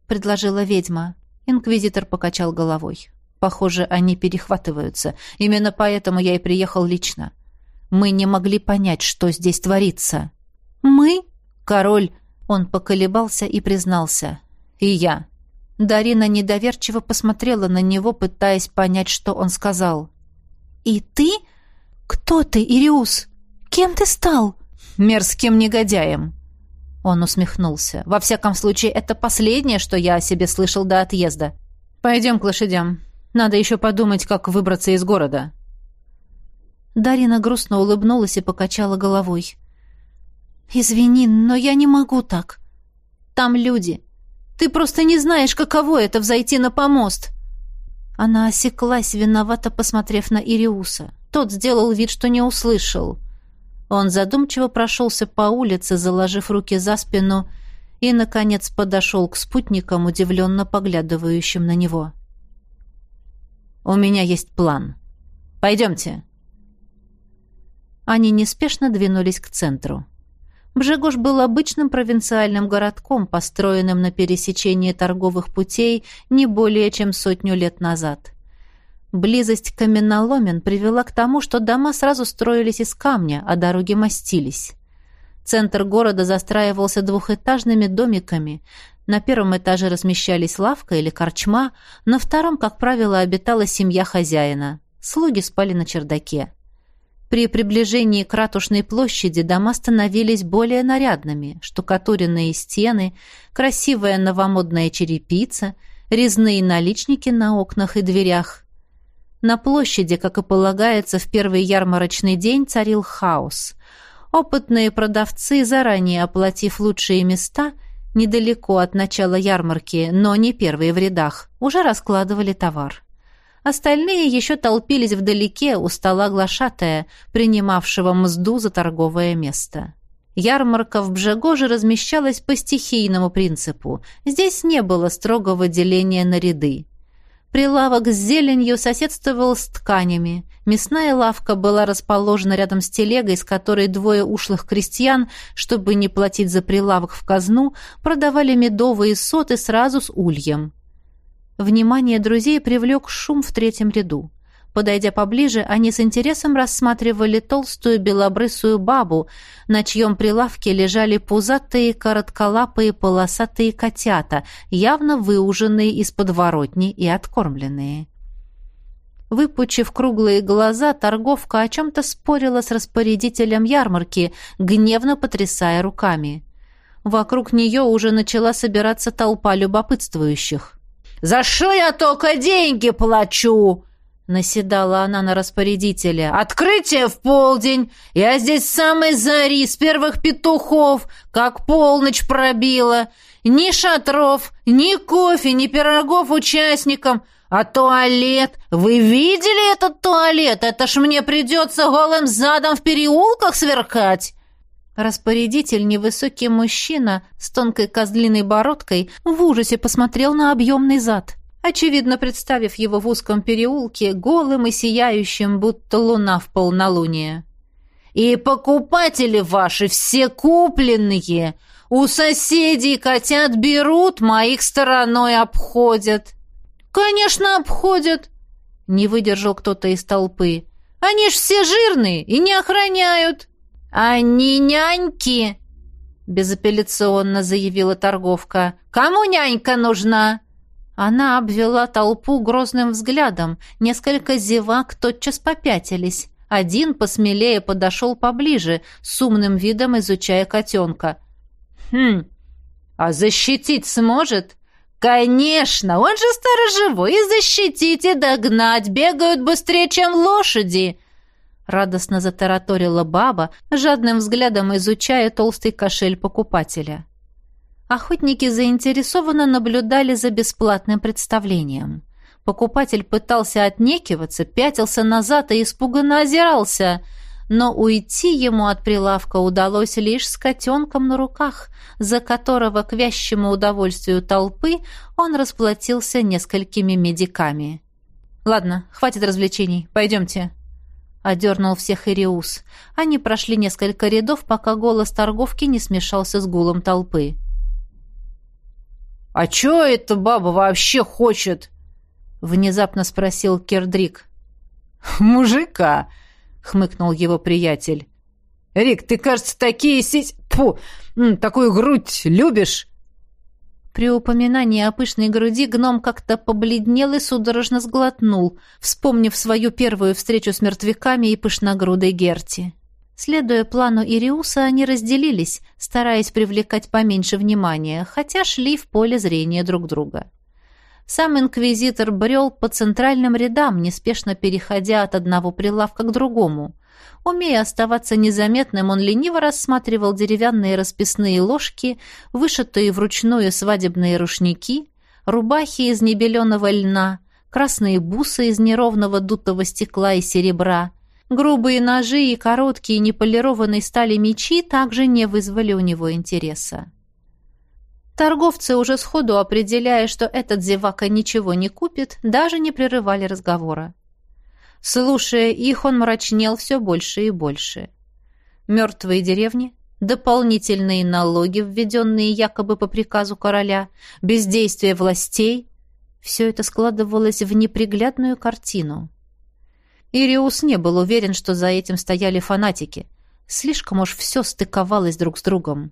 предложила ведьма. Инквизитор покачал головой. Похоже, они перехватываются. Именно поэтому я и приехал лично. Мы не могли понять, что здесь творится. Мы? Король, он поколебался и признался. И я. Дарина недоверчиво посмотрела на него, пытаясь понять, что он сказал. «И ты? Кто ты, Ириус? Кем ты стал?» «Мерзким негодяем». Он усмехнулся. «Во всяком случае, это последнее, что я о себе слышал до отъезда. Пойдем к лошадям. Надо еще подумать, как выбраться из города». Дарина грустно улыбнулась и покачала головой. «Извини, но я не могу так. Там люди. Ты просто не знаешь, каково это взойти на помост!» Она осеклась, виновато посмотрев на Ириуса. Тот сделал вид, что не услышал. Он задумчиво прошелся по улице, заложив руки за спину, и, наконец, подошел к спутникам, удивленно поглядывающим на него. «У меня есть план. Пойдемте». Они неспешно двинулись к центру. Бжегош был обычным провинциальным городком, построенным на пересечении торговых путей не более чем сотню лет назад. Близость каменоломен привела к тому, что дома сразу строились из камня, а дороги мастились. Центр города застраивался двухэтажными домиками. На первом этаже размещались лавка или корчма, на втором, как правило, обитала семья хозяина. Слуги спали на чердаке. При приближении к ратушной площади дома становились более нарядными. Штукатуренные стены, красивая новомодная черепица, резные наличники на окнах и дверях. На площади, как и полагается, в первый ярмарочный день царил хаос. Опытные продавцы, заранее оплатив лучшие места, недалеко от начала ярмарки, но не первые в рядах, уже раскладывали товар. Остальные еще толпились вдалеке у стола глашатая, принимавшего мзду за торговое место. Ярмарка в Бжегоже размещалась по стихийному принципу. Здесь не было строгого деления на ряды. Прилавок с зеленью соседствовал с тканями. Мясная лавка была расположена рядом с телегой, с которой двое ушлых крестьян, чтобы не платить за прилавок в казну, продавали медовые соты сразу с ульем. Внимание друзей привлек шум в третьем ряду. Подойдя поближе, они с интересом рассматривали толстую белобрысую бабу, на чьем прилавке лежали пузатые, коротколапые, полосатые котята, явно выуженные из подворотни и откормленные. Выпучив круглые глаза, торговка о чем-то спорила с распорядителем ярмарки, гневно потрясая руками. Вокруг нее уже начала собираться толпа любопытствующих. «За что я только деньги плачу?» Наседала она на распорядителя. «Открытие в полдень! Я здесь с самой зари, с первых петухов, как полночь пробила! Ни шатров, ни кофе, ни пирогов участникам! А туалет? Вы видели этот туалет? Это ж мне придется голым задом в переулках сверкать!» Распорядитель, невысокий мужчина с тонкой козлиной бородкой, в ужасе посмотрел на объемный зад очевидно представив его в узком переулке голым и сияющим, будто луна в полнолуние. «И покупатели ваши все купленные! У соседей котят берут, моих стороной обходят!» «Конечно, обходят!» — не выдержал кто-то из толпы. «Они ж все жирные и не охраняют!» «Они няньки!» — безапелляционно заявила торговка. «Кому нянька нужна?» Она обвела толпу грозным взглядом. Несколько зевак тотчас попятились. Один посмелее подошел поближе, с умным видом изучая котенка. «Хм, а защитить сможет?» «Конечно! Он же сторожевой, защитить, и догнать бегают быстрее, чем лошади!» Радостно затараторила баба, жадным взглядом изучая толстый кошель покупателя. Охотники заинтересованно наблюдали за бесплатным представлением. Покупатель пытался отнекиваться, пятился назад и испуганно озирался, но уйти ему от прилавка удалось лишь с котенком на руках, за которого к вящему удовольствию толпы он расплатился несколькими медиками. «Ладно, хватит развлечений, пойдемте», — одернул всех Ириус. Они прошли несколько рядов, пока голос торговки не смешался с гулом толпы. «А чё эта баба вообще хочет?» — внезапно спросил Кердрик. «Мужика!» — хмыкнул его приятель. «Рик, ты, кажется, такие сись... Фу! Такую грудь любишь?» При упоминании о пышной груди гном как-то побледнел и судорожно сглотнул, вспомнив свою первую встречу с мертвяками и пышногрудой Герти. Следуя плану Ириуса, они разделились, стараясь привлекать поменьше внимания, хотя шли в поле зрения друг друга. Сам инквизитор брел по центральным рядам, неспешно переходя от одного прилавка к другому. Умея оставаться незаметным, он лениво рассматривал деревянные расписные ложки, вышитые вручную свадебные рушники, рубахи из небеленого льна, красные бусы из неровного дутого стекла и серебра. Грубые ножи и короткие неполированные стали мечи также не вызвали у него интереса. Торговцы, уже сходу определяя, что этот зевака ничего не купит, даже не прерывали разговора. Слушая их, он мрачнел все больше и больше. Мертвые деревни, дополнительные налоги, введенные якобы по приказу короля, бездействие властей — все это складывалось в неприглядную картину. Ириус не был уверен, что за этим стояли фанатики. Слишком уж все стыковалось друг с другом.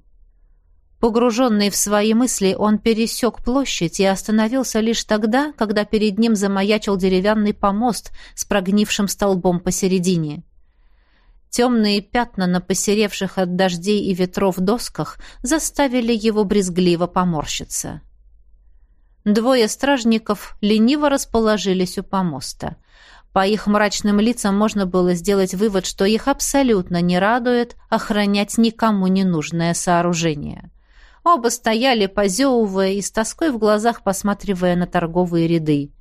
Погруженный в свои мысли, он пересек площадь и остановился лишь тогда, когда перед ним замаячил деревянный помост с прогнившим столбом посередине. Темные пятна на посеревших от дождей и ветров досках заставили его брезгливо поморщиться. Двое стражников лениво расположились у помоста. По их мрачным лицам можно было сделать вывод, что их абсолютно не радует охранять никому не нужное сооружение. Оба стояли, позевывая и с тоской в глазах посматривая на торговые ряды.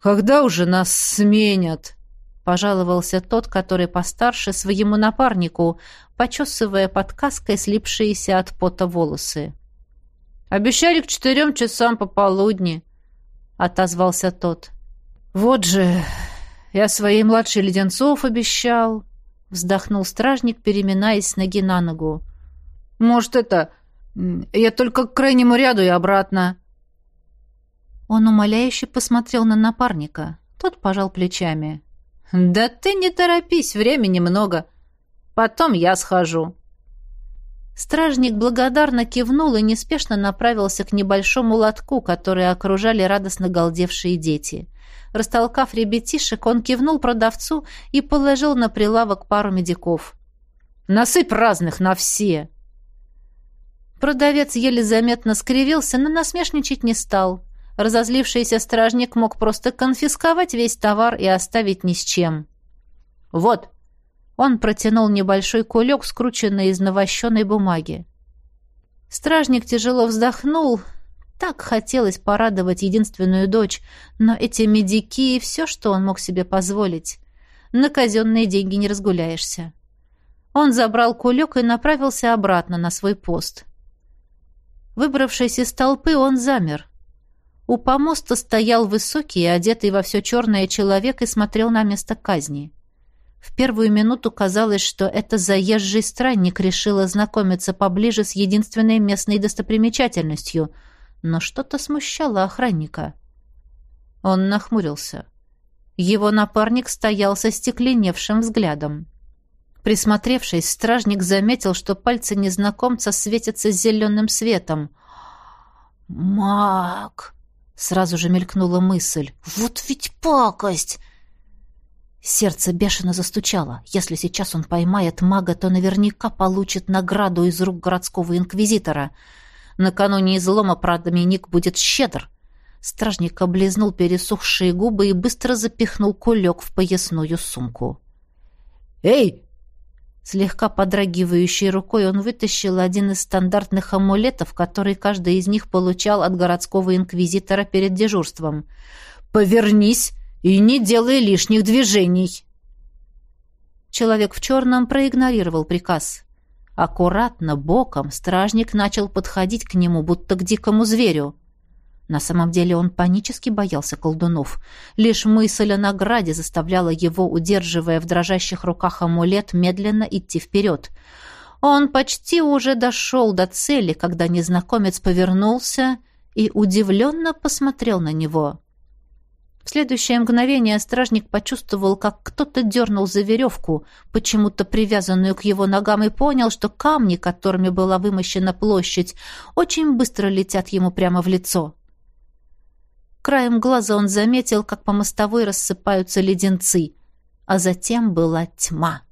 «Когда уже нас сменят?» — пожаловался тот, который постарше своему напарнику, почесывая под каской слипшиеся от пота волосы. «Обещали к четырем часам пополудни», — отозвался тот. «Вот же, я своей младшей леденцов обещал», — вздохнул стражник, переминаясь с ноги на ногу. Может, это... Я только к крайнему ряду и обратно». Он умоляюще посмотрел на напарника. Тот пожал плечами. «Да ты не торопись, времени много. Потом я схожу». Стражник благодарно кивнул и неспешно направился к небольшому лотку, который окружали радостно галдевшие дети. Растолкав ребятишек, он кивнул продавцу и положил на прилавок пару медиков. «Насыпь разных на все!» Продавец еле заметно скривился, но насмешничать не стал. Разозлившийся стражник мог просто конфисковать весь товар и оставить ни с чем. «Вот!» Он протянул небольшой кулек, скрученный из навощенной бумаги. Стражник тяжело вздохнул. Так хотелось порадовать единственную дочь, но эти медики — все, что он мог себе позволить. На казенные деньги не разгуляешься. Он забрал кулек и направился обратно на свой пост. Выбравшись из толпы, он замер. У помоста стоял высокий, одетый во все черное человек и смотрел на место казни. В первую минуту казалось, что это заезжий странник решил ознакомиться поближе с единственной местной достопримечательностью, но что-то смущало охранника. Он нахмурился. Его напарник стоял со стекленевшим взглядом. Присмотревшись, стражник заметил, что пальцы незнакомца светятся зеленым светом. «Маг!» — сразу же мелькнула мысль. «Вот ведь пакость!» Сердце бешено застучало. Если сейчас он поймает мага, то наверняка получит награду из рук городского инквизитора. Накануне излома, правда, Ник будет щедр. Стражник облизнул пересохшие губы и быстро запихнул кулек в поясную сумку. «Эй, Слегка подрагивающей рукой он вытащил один из стандартных амулетов, который каждый из них получал от городского инквизитора перед дежурством. «Повернись и не делай лишних движений!» Человек в черном проигнорировал приказ. Аккуратно, боком, стражник начал подходить к нему, будто к дикому зверю. На самом деле он панически боялся колдунов. Лишь мысль о награде заставляла его, удерживая в дрожащих руках амулет, медленно идти вперед. Он почти уже дошел до цели, когда незнакомец повернулся и удивленно посмотрел на него. В следующее мгновение стражник почувствовал, как кто-то дернул за веревку, почему-то привязанную к его ногам, и понял, что камни, которыми была вымощена площадь, очень быстро летят ему прямо в лицо. Краем глаза он заметил, как по мостовой рассыпаются леденцы, а затем была тьма.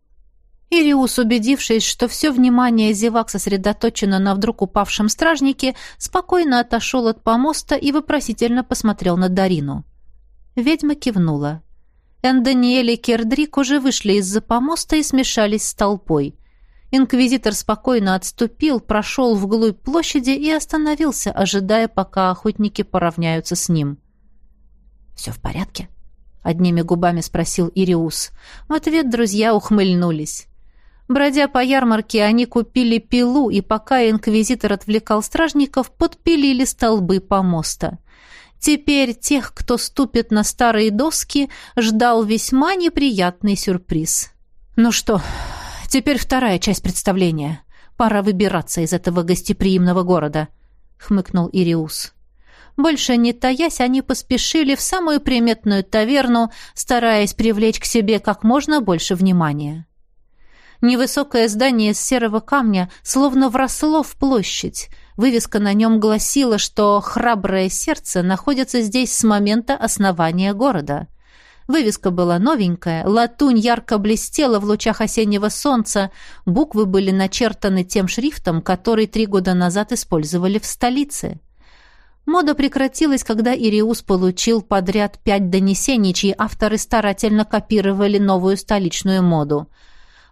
Ириус, убедившись, что все внимание зевак сосредоточено на вдруг упавшем стражнике, спокойно отошел от помоста и вопросительно посмотрел на Дарину. Ведьма кивнула. Энданиэль и Кердрик уже вышли из-за помоста и смешались с толпой. Инквизитор спокойно отступил, прошел вглубь площади и остановился, ожидая, пока охотники поравняются с ним. «Все в порядке?» — одними губами спросил Ириус. В ответ друзья ухмыльнулись. Бродя по ярмарке, они купили пилу, и пока инквизитор отвлекал стражников, подпилили столбы помоста. Теперь тех, кто ступит на старые доски, ждал весьма неприятный сюрприз. «Ну что, теперь вторая часть представления. Пора выбираться из этого гостеприимного города», — хмыкнул Ириус. Больше не таясь, они поспешили в самую приметную таверну, стараясь привлечь к себе как можно больше внимания. Невысокое здание из серого камня словно вросло в площадь. Вывеска на нем гласила, что «Храброе сердце» находится здесь с момента основания города. Вывеска была новенькая, латунь ярко блестела в лучах осеннего солнца, буквы были начертаны тем шрифтом, который три года назад использовали в столице. Мода прекратилась, когда Ириус получил подряд пять донесений, чьи авторы старательно копировали новую столичную моду –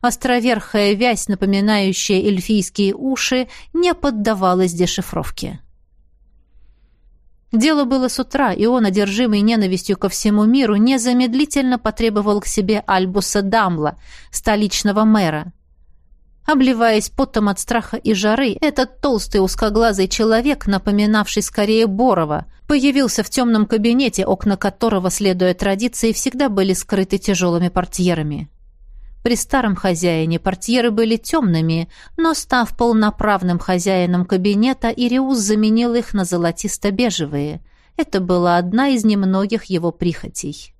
островерхая вязь, напоминающая эльфийские уши, не поддавалась дешифровке. Дело было с утра, и он, одержимый ненавистью ко всему миру, незамедлительно потребовал к себе Альбуса Дамла, столичного мэра. Обливаясь потом от страха и жары, этот толстый узкоглазый человек, напоминавший скорее Борова, появился в темном кабинете, окна которого, следуя традиции, всегда были скрыты тяжелыми портьерами. При старом хозяине портьеры были темными, но, став полноправным хозяином кабинета, Ириус заменил их на золотисто-бежевые. Это была одна из немногих его прихотей.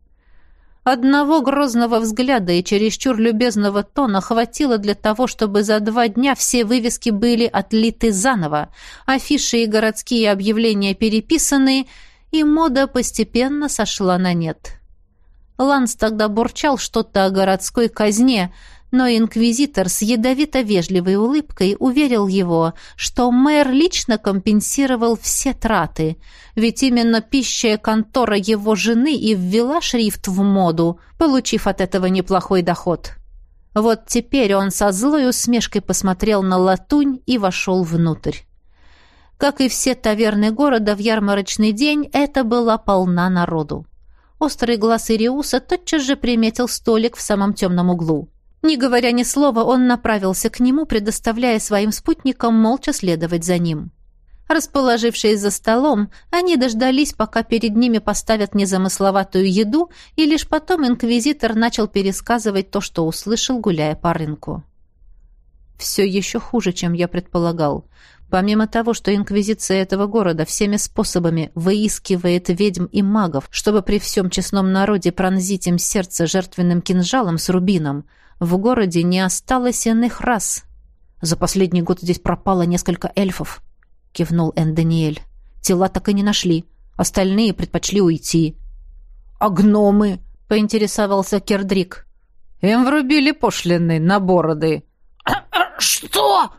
Одного грозного взгляда и чересчур любезного тона хватило для того, чтобы за два дня все вывески были отлиты заново, афиши и городские объявления переписаны, и мода постепенно сошла на нет. Ланс тогда бурчал что-то о городской казне, но инквизитор с ядовито-вежливой улыбкой уверил его, что мэр лично компенсировал все траты, ведь именно пищая контора его жены и ввела шрифт в моду, получив от этого неплохой доход. Вот теперь он со злой усмешкой посмотрел на латунь и вошел внутрь. Как и все таверны города в ярмарочный день, это была полна народу. Острый глаз Ириуса тотчас же приметил столик в самом темном углу. Не говоря ни слова, он направился к нему, предоставляя своим спутникам молча следовать за ним. Расположившись за столом, они дождались, пока перед ними поставят незамысловатую еду, и лишь потом инквизитор начал пересказывать то, что услышал, гуляя по рынку. «Все еще хуже, чем я предполагал. Помимо того, что инквизиция этого города всеми способами выискивает ведьм и магов, чтобы при всем честном народе пронзить им сердце жертвенным кинжалом с рубином, в городе не осталось иных рас. За последний год здесь пропало несколько эльфов, кивнул Энданиэль. Тела так и не нашли. Остальные предпочли уйти. А гномы? поинтересовался Кердрик. Им врубили пошлины на бороды. *coughs* «Что?»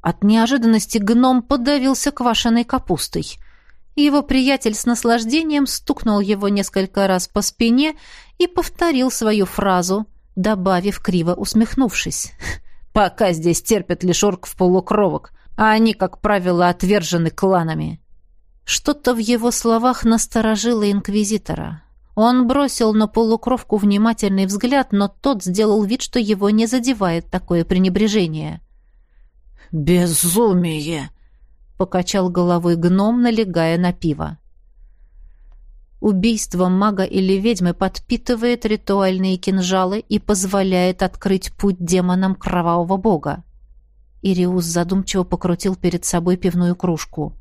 От неожиданности гном подавился квашеной капустой. Его приятель с наслаждением стукнул его несколько раз по спине и повторил свою фразу, добавив криво усмехнувшись. «Пока здесь терпят лишь орков-полукровок, а они, как правило, отвержены кланами». Что-то в его словах насторожило инквизитора. Он бросил на полукровку внимательный взгляд, но тот сделал вид, что его не задевает такое пренебрежение. «Безумие!» — покачал головой гном, налегая на пиво. Убийство мага или ведьмы подпитывает ритуальные кинжалы и позволяет открыть путь демонам кровавого бога. Ириус задумчиво покрутил перед собой пивную кружку.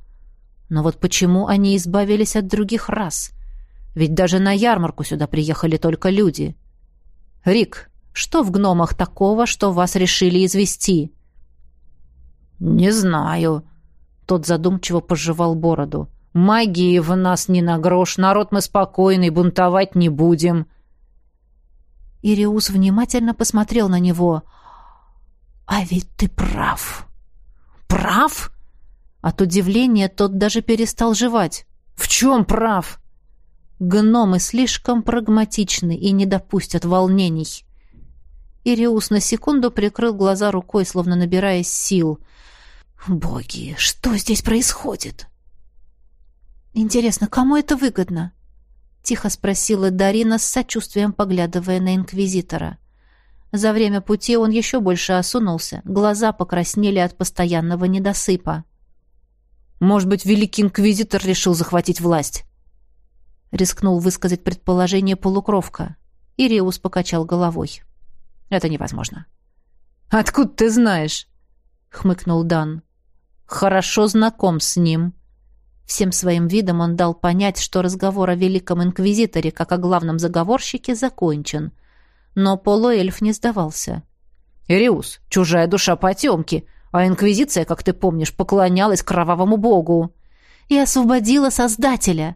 Но вот почему они избавились от других рас? Ведь даже на ярмарку сюда приехали только люди. Рик, что в гномах такого, что вас решили извести? «Не знаю». Тот задумчиво пожевал бороду. «Магии в нас не на грош, народ мы спокойный, бунтовать не будем». Ириус внимательно посмотрел на него. «А ведь ты прав». «Прав?» От удивления тот даже перестал жевать. «В чем прав?» Гномы слишком прагматичны и не допустят волнений. Ириус на секунду прикрыл глаза рукой, словно набираясь сил. «Боги, что здесь происходит?» «Интересно, кому это выгодно?» — тихо спросила Дарина с сочувствием, поглядывая на инквизитора. За время пути он еще больше осунулся, глаза покраснели от постоянного недосыпа. «Может быть, великий инквизитор решил захватить власть?» — рискнул высказать предположение полукровка. Ириус покачал головой. Это невозможно. Откуда ты знаешь? хмыкнул Дан. Хорошо знаком с ним. Всем своим видом он дал понять, что разговор о великом инквизиторе, как о главном заговорщике, закончен. Но полуэльф не сдавался. «Ириус, чужая душа потемки, а инквизиция, как ты помнишь, поклонялась кровавому богу». «И освободила Создателя!»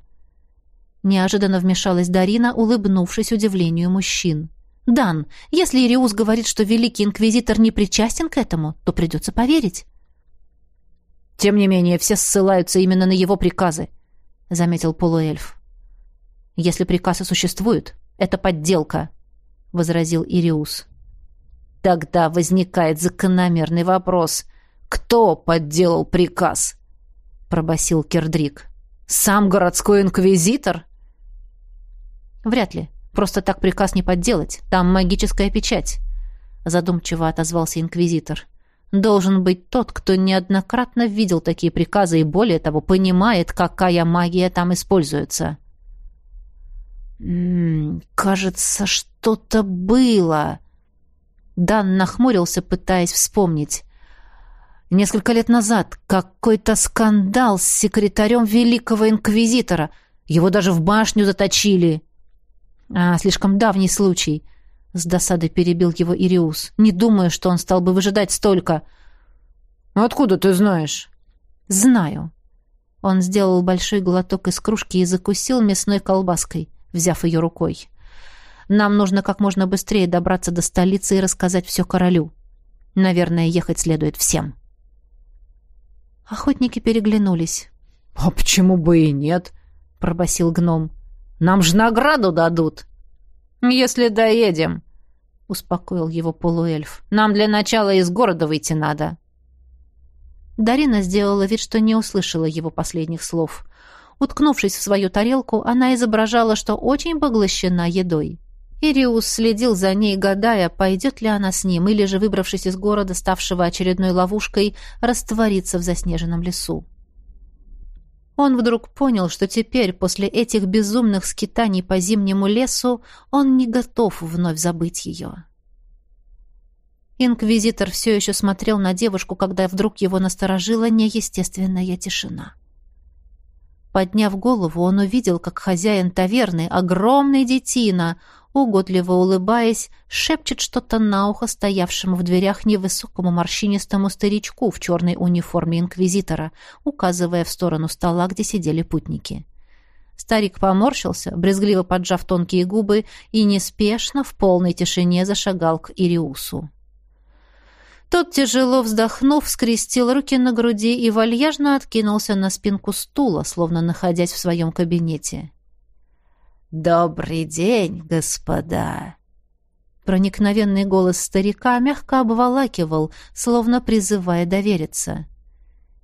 Неожиданно вмешалась Дарина, улыбнувшись удивлению мужчин. «Дан, если Ириус говорит, что Великий Инквизитор не причастен к этому, то придется поверить». «Тем не менее, все ссылаются именно на его приказы», — заметил полуэльф. «Если приказ и существует, это подделка», — возразил Ириус. «Тогда возникает закономерный вопрос. Кто подделал приказ?» — пробасил Кердрик. «Сам городской инквизитор?» «Вряд ли», Просто так приказ не подделать. Там магическая печать. Задумчиво отозвался инквизитор. Должен быть тот, кто неоднократно видел такие приказы и, более того, понимает, какая магия там используется. «М «М-м, -м, «Кажется, что-то было». Дан нахмурился, пытаясь вспомнить. Несколько лет назад какой-то скандал с секретарем великого инквизитора. Его даже в башню заточили. А, слишком давний случай. С досадой перебил его Ириус. Не думаю, что он стал бы выжидать столько. Откуда ты знаешь? Знаю. Он сделал большой глоток из кружки и закусил мясной колбаской, взяв ее рукой. Нам нужно как можно быстрее добраться до столицы и рассказать все королю. Наверное, ехать следует всем. Охотники переглянулись. «А почему бы и нет?» — пробасил гном. Нам же награду дадут. Если доедем, успокоил его полуэльф. Нам для начала из города выйти надо. Дарина сделала вид, что не услышала его последних слов. Уткнувшись в свою тарелку, она изображала, что очень поглощена едой. Ириус следил за ней, гадая, пойдет ли она с ним, или же, выбравшись из города, ставшего очередной ловушкой, раствориться в заснеженном лесу. Он вдруг понял, что теперь, после этих безумных скитаний по зимнему лесу, он не готов вновь забыть ее. Инквизитор все еще смотрел на девушку, когда вдруг его насторожила неестественная тишина. Подняв голову, он увидел, как хозяин таверны, огромный детина, угодливо улыбаясь, шепчет что-то на ухо стоявшему в дверях невысокому морщинистому старичку в черной униформе инквизитора, указывая в сторону стола, где сидели путники. Старик поморщился, брезгливо поджав тонкие губы, и неспешно в полной тишине зашагал к Ириусу. Тот, тяжело вздохнув, скрестил руки на груди и вальяжно откинулся на спинку стула, словно находясь в своем кабинете. «Добрый день, господа!» Проникновенный голос старика мягко обволакивал, словно призывая довериться.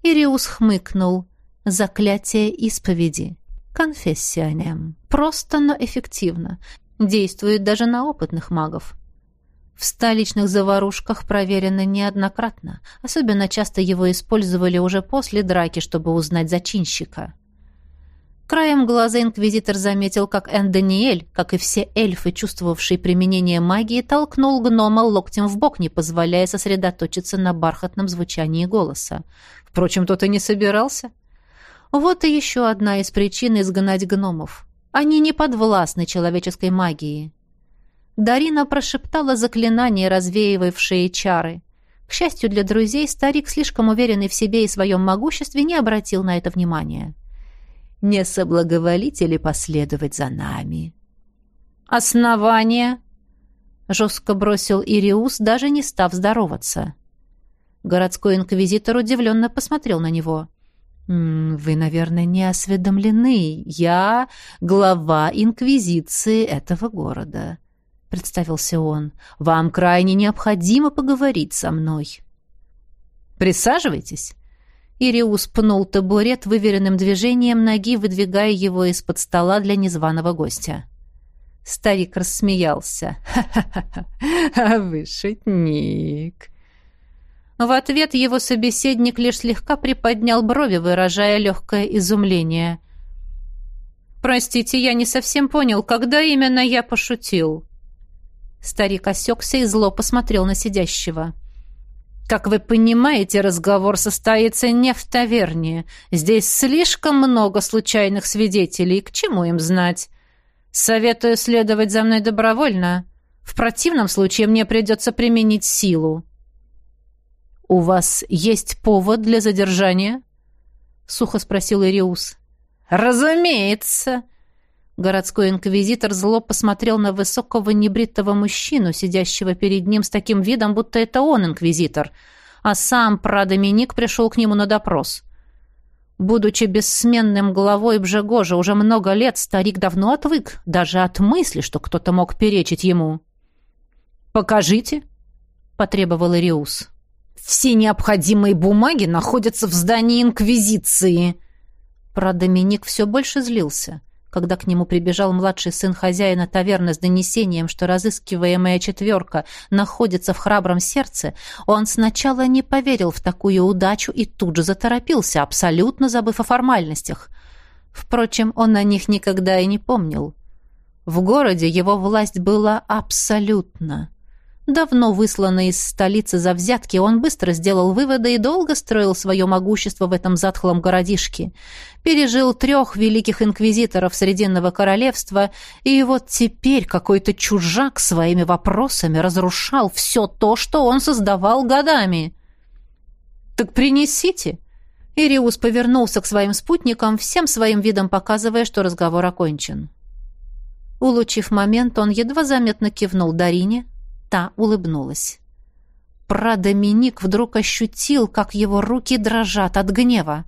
Ириус хмыкнул. «Заклятие исповеди. Конфессионем. Просто, но эффективно. Действует даже на опытных магов. В столичных заварушках проверено неоднократно. Особенно часто его использовали уже после драки, чтобы узнать зачинщика. Краем глаза инквизитор заметил, как Энданиэль, как и все эльфы, чувствовавшие применение магии, толкнул гнома локтем в бок, не позволяя сосредоточиться на бархатном звучании голоса. Впрочем, тот и не собирался. Вот и еще одна из причин изгнать гномов. Они не подвластны человеческой магии. Дарина прошептала заклинание, развеивавшее чары. К счастью для друзей, старик, слишком уверенный в себе и своем могуществе, не обратил на это внимания. — не соблаговолите ли последовать за нами?» «Основание!» — жестко бросил Ириус, даже не став здороваться. Городской инквизитор удивленно посмотрел на него. «Вы, наверное, не осведомлены. Я глава инквизиции этого города», — представился он. «Вам крайне необходимо поговорить со мной». «Присаживайтесь». Ириус пнул табурет выверенным движением ноги, выдвигая его из-под стола для незваного гостя. Старик рассмеялся. «Ха-ха-ха! А вы шутник!» В ответ его собеседник лишь слегка приподнял брови, выражая легкое изумление. «Простите, я не совсем понял, когда именно я пошутил?» Старик осекся и зло посмотрел на сидящего. «Как вы понимаете, разговор состоится не в таверне. Здесь слишком много случайных свидетелей. К чему им знать? Советую следовать за мной добровольно. В противном случае мне придется применить силу». «У вас есть повод для задержания?» — сухо спросил Ириус. «Разумеется!» Городской инквизитор зло посмотрел на высокого небритого мужчину, сидящего перед ним с таким видом, будто это он инквизитор, а сам прадоминик пришел к нему на допрос. Будучи бессменным главой Бжегожа уже много лет, старик давно отвык, даже от мысли, что кто-то мог перечить ему. «Покажите», — потребовал Ириус. Все необходимые бумаги находятся в здании Инквизиции. Про Доминик все больше злился. Когда к нему прибежал младший сын хозяина таверны с донесением, что разыскиваемая четверка находится в храбром сердце, он сначала не поверил в такую удачу и тут же заторопился, абсолютно забыв о формальностях. Впрочем, он о них никогда и не помнил. В городе его власть была абсолютна. Давно высланный из столицы за взятки, он быстро сделал выводы и долго строил свое могущество в этом затхлом городишке. Пережил трех великих инквизиторов Срединного королевства, и вот теперь какой-то чужак своими вопросами разрушал все то, что он создавал годами. «Так принесите!» Ириус повернулся к своим спутникам, всем своим видом показывая, что разговор окончен. Улучив момент, он едва заметно кивнул Дарине, Та улыбнулась. Прадоминик вдруг ощутил, как его руки дрожат от гнева.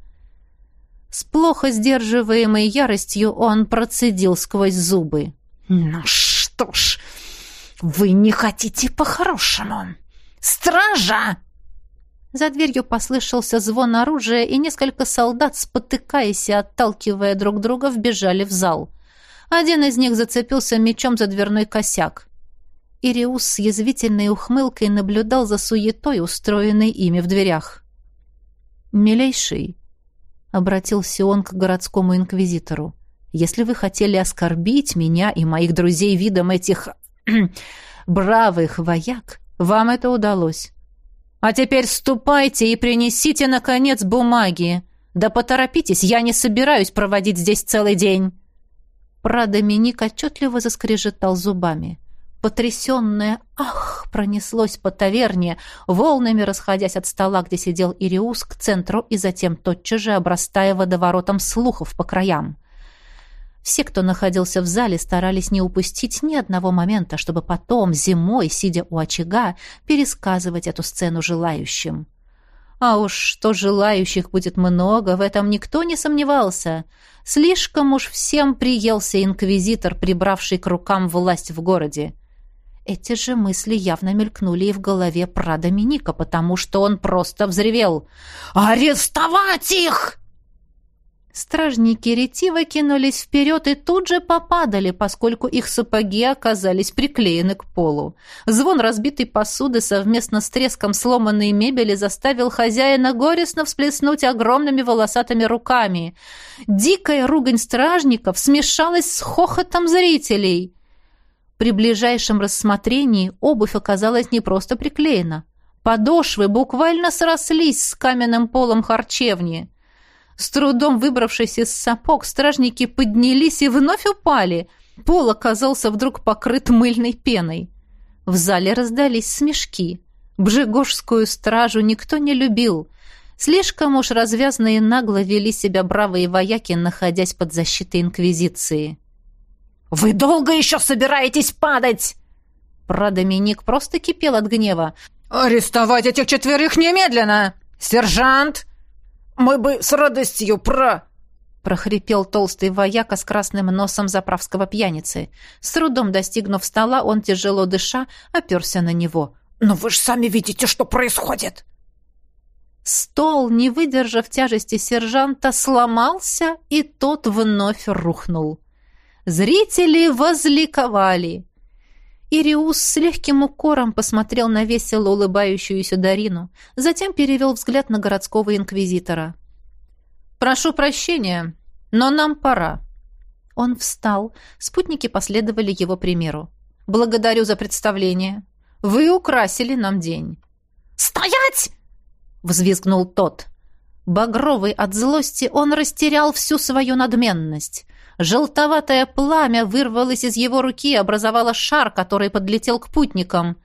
С плохо сдерживаемой яростью он процедил сквозь зубы. «Ну что ж, вы не хотите по-хорошему! Стража!» За дверью послышался звон оружия, и несколько солдат, спотыкаясь и отталкивая друг друга, вбежали в зал. Один из них зацепился мечом за дверной косяк. Ириус с язвительной ухмылкой наблюдал за суетой, устроенной ими в дверях. «Милейший», — обратился он к городскому инквизитору, «если вы хотели оскорбить меня и моих друзей видом этих *clears throat* бравых вояк, вам это удалось. А теперь ступайте и принесите, наконец, бумаги. Да поторопитесь, я не собираюсь проводить здесь целый день». Прадоминик отчетливо заскрежетал зубами. Потрясенное «ах!» пронеслось по таверне, волнами расходясь от стола, где сидел Ириус, к центру и затем тотчас же обрастая водоворотом слухов по краям. Все, кто находился в зале, старались не упустить ни одного момента, чтобы потом, зимой, сидя у очага, пересказывать эту сцену желающим. А уж что желающих будет много, в этом никто не сомневался. Слишком уж всем приелся инквизитор, прибравший к рукам власть в городе. Эти же мысли явно мелькнули и в голове про Доминика, потому что он просто взревел. «Арестовать их!» Стражники ретиво кинулись вперед и тут же попадали, поскольку их сапоги оказались приклеены к полу. Звон разбитой посуды совместно с треском сломанной мебели заставил хозяина горестно всплеснуть огромными волосатыми руками. Дикая ругань стражников смешалась с хохотом зрителей. При ближайшем рассмотрении обувь оказалась не просто приклеена. Подошвы буквально срослись с каменным полом харчевни. С трудом выбравшись из сапог, стражники поднялись и вновь упали. Пол оказался вдруг покрыт мыльной пеной. В зале раздались смешки. Бжегожскую стражу никто не любил. Слишком уж развязно и нагло вели себя бравые вояки, находясь под защитой Инквизиции. «Вы долго еще собираетесь падать?» Прадоминик просто кипел от гнева. «Арестовать этих четверых немедленно! Сержант!» «Мы бы с радостью про...» прохрипел толстый вояка с красным носом заправского пьяницы. С трудом достигнув стола, он, тяжело дыша, оперся на него. «Но вы же сами видите, что происходит!» Стол, не выдержав тяжести сержанта, сломался, и тот вновь рухнул. Зрители возликовали. Ириус с легким укором посмотрел на весело улыбающуюся Дарину, затем перевел взгляд на городского инквизитора. «Прошу прощения, но нам пора». Он встал, спутники последовали его примеру. «Благодарю за представление. Вы украсили нам день». «Стоять!» — взвизгнул тот. Багровый от злости, он растерял всю свою надменность. Желтоватое пламя вырвалось из его руки и образовало шар, который подлетел к путникам.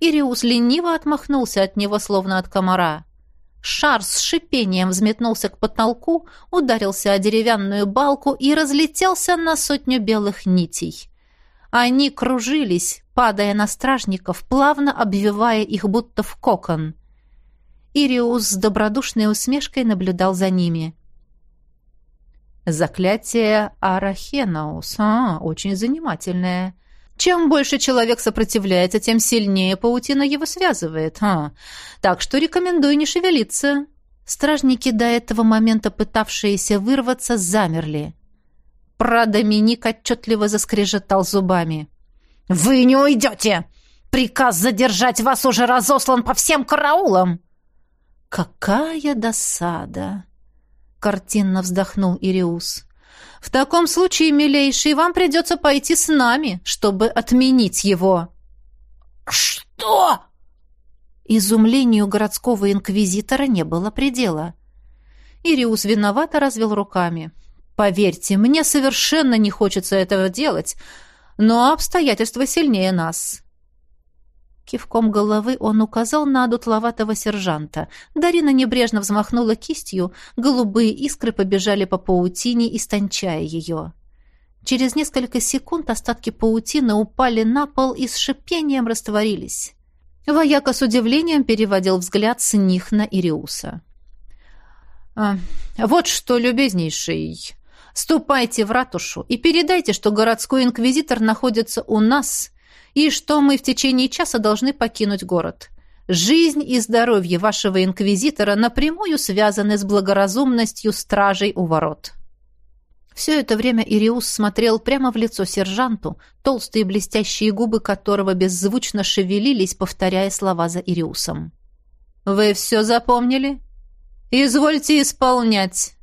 Ириус лениво отмахнулся от него, словно от комара. Шар с шипением взметнулся к потолку, ударился о деревянную балку и разлетелся на сотню белых нитей. Они кружились, падая на стражников, плавно обвивая их будто в кокон. Ириус с добродушной усмешкой наблюдал за ними. «Заклятие Арахенаус. А, очень занимательное. Чем больше человек сопротивляется, тем сильнее паутина его связывает. А, так что рекомендую не шевелиться». Стражники, до этого момента пытавшиеся вырваться, замерли. Прадоминик отчетливо заскрежетал зубами. «Вы не уйдете! Приказ задержать вас уже разослан по всем караулам!» «Какая досада!» — картинно вздохнул Ириус. «В таком случае, милейший, вам придется пойти с нами, чтобы отменить его». «Что?» Изумлению городского инквизитора не было предела. Ириус виновато развел руками. «Поверьте, мне совершенно не хочется этого делать, но обстоятельства сильнее нас. Кивком головы он указал на дутловатого сержанта. Дарина небрежно взмахнула кистью, голубые искры побежали по паутине, истончая ее. Через несколько секунд остатки паутины упали на пол и с шипением растворились. Вояка с удивлением переводил взгляд с них на Ириуса. «А, «Вот что, любезнейший, ступайте в ратушу и передайте, что городской инквизитор находится у нас и что мы в течение часа должны покинуть город. Жизнь и здоровье вашего инквизитора напрямую связаны с благоразумностью стражей у ворот». Все это время Ириус смотрел прямо в лицо сержанту, толстые блестящие губы которого беззвучно шевелились, повторяя слова за Ириусом. «Вы все запомнили? Извольте исполнять!»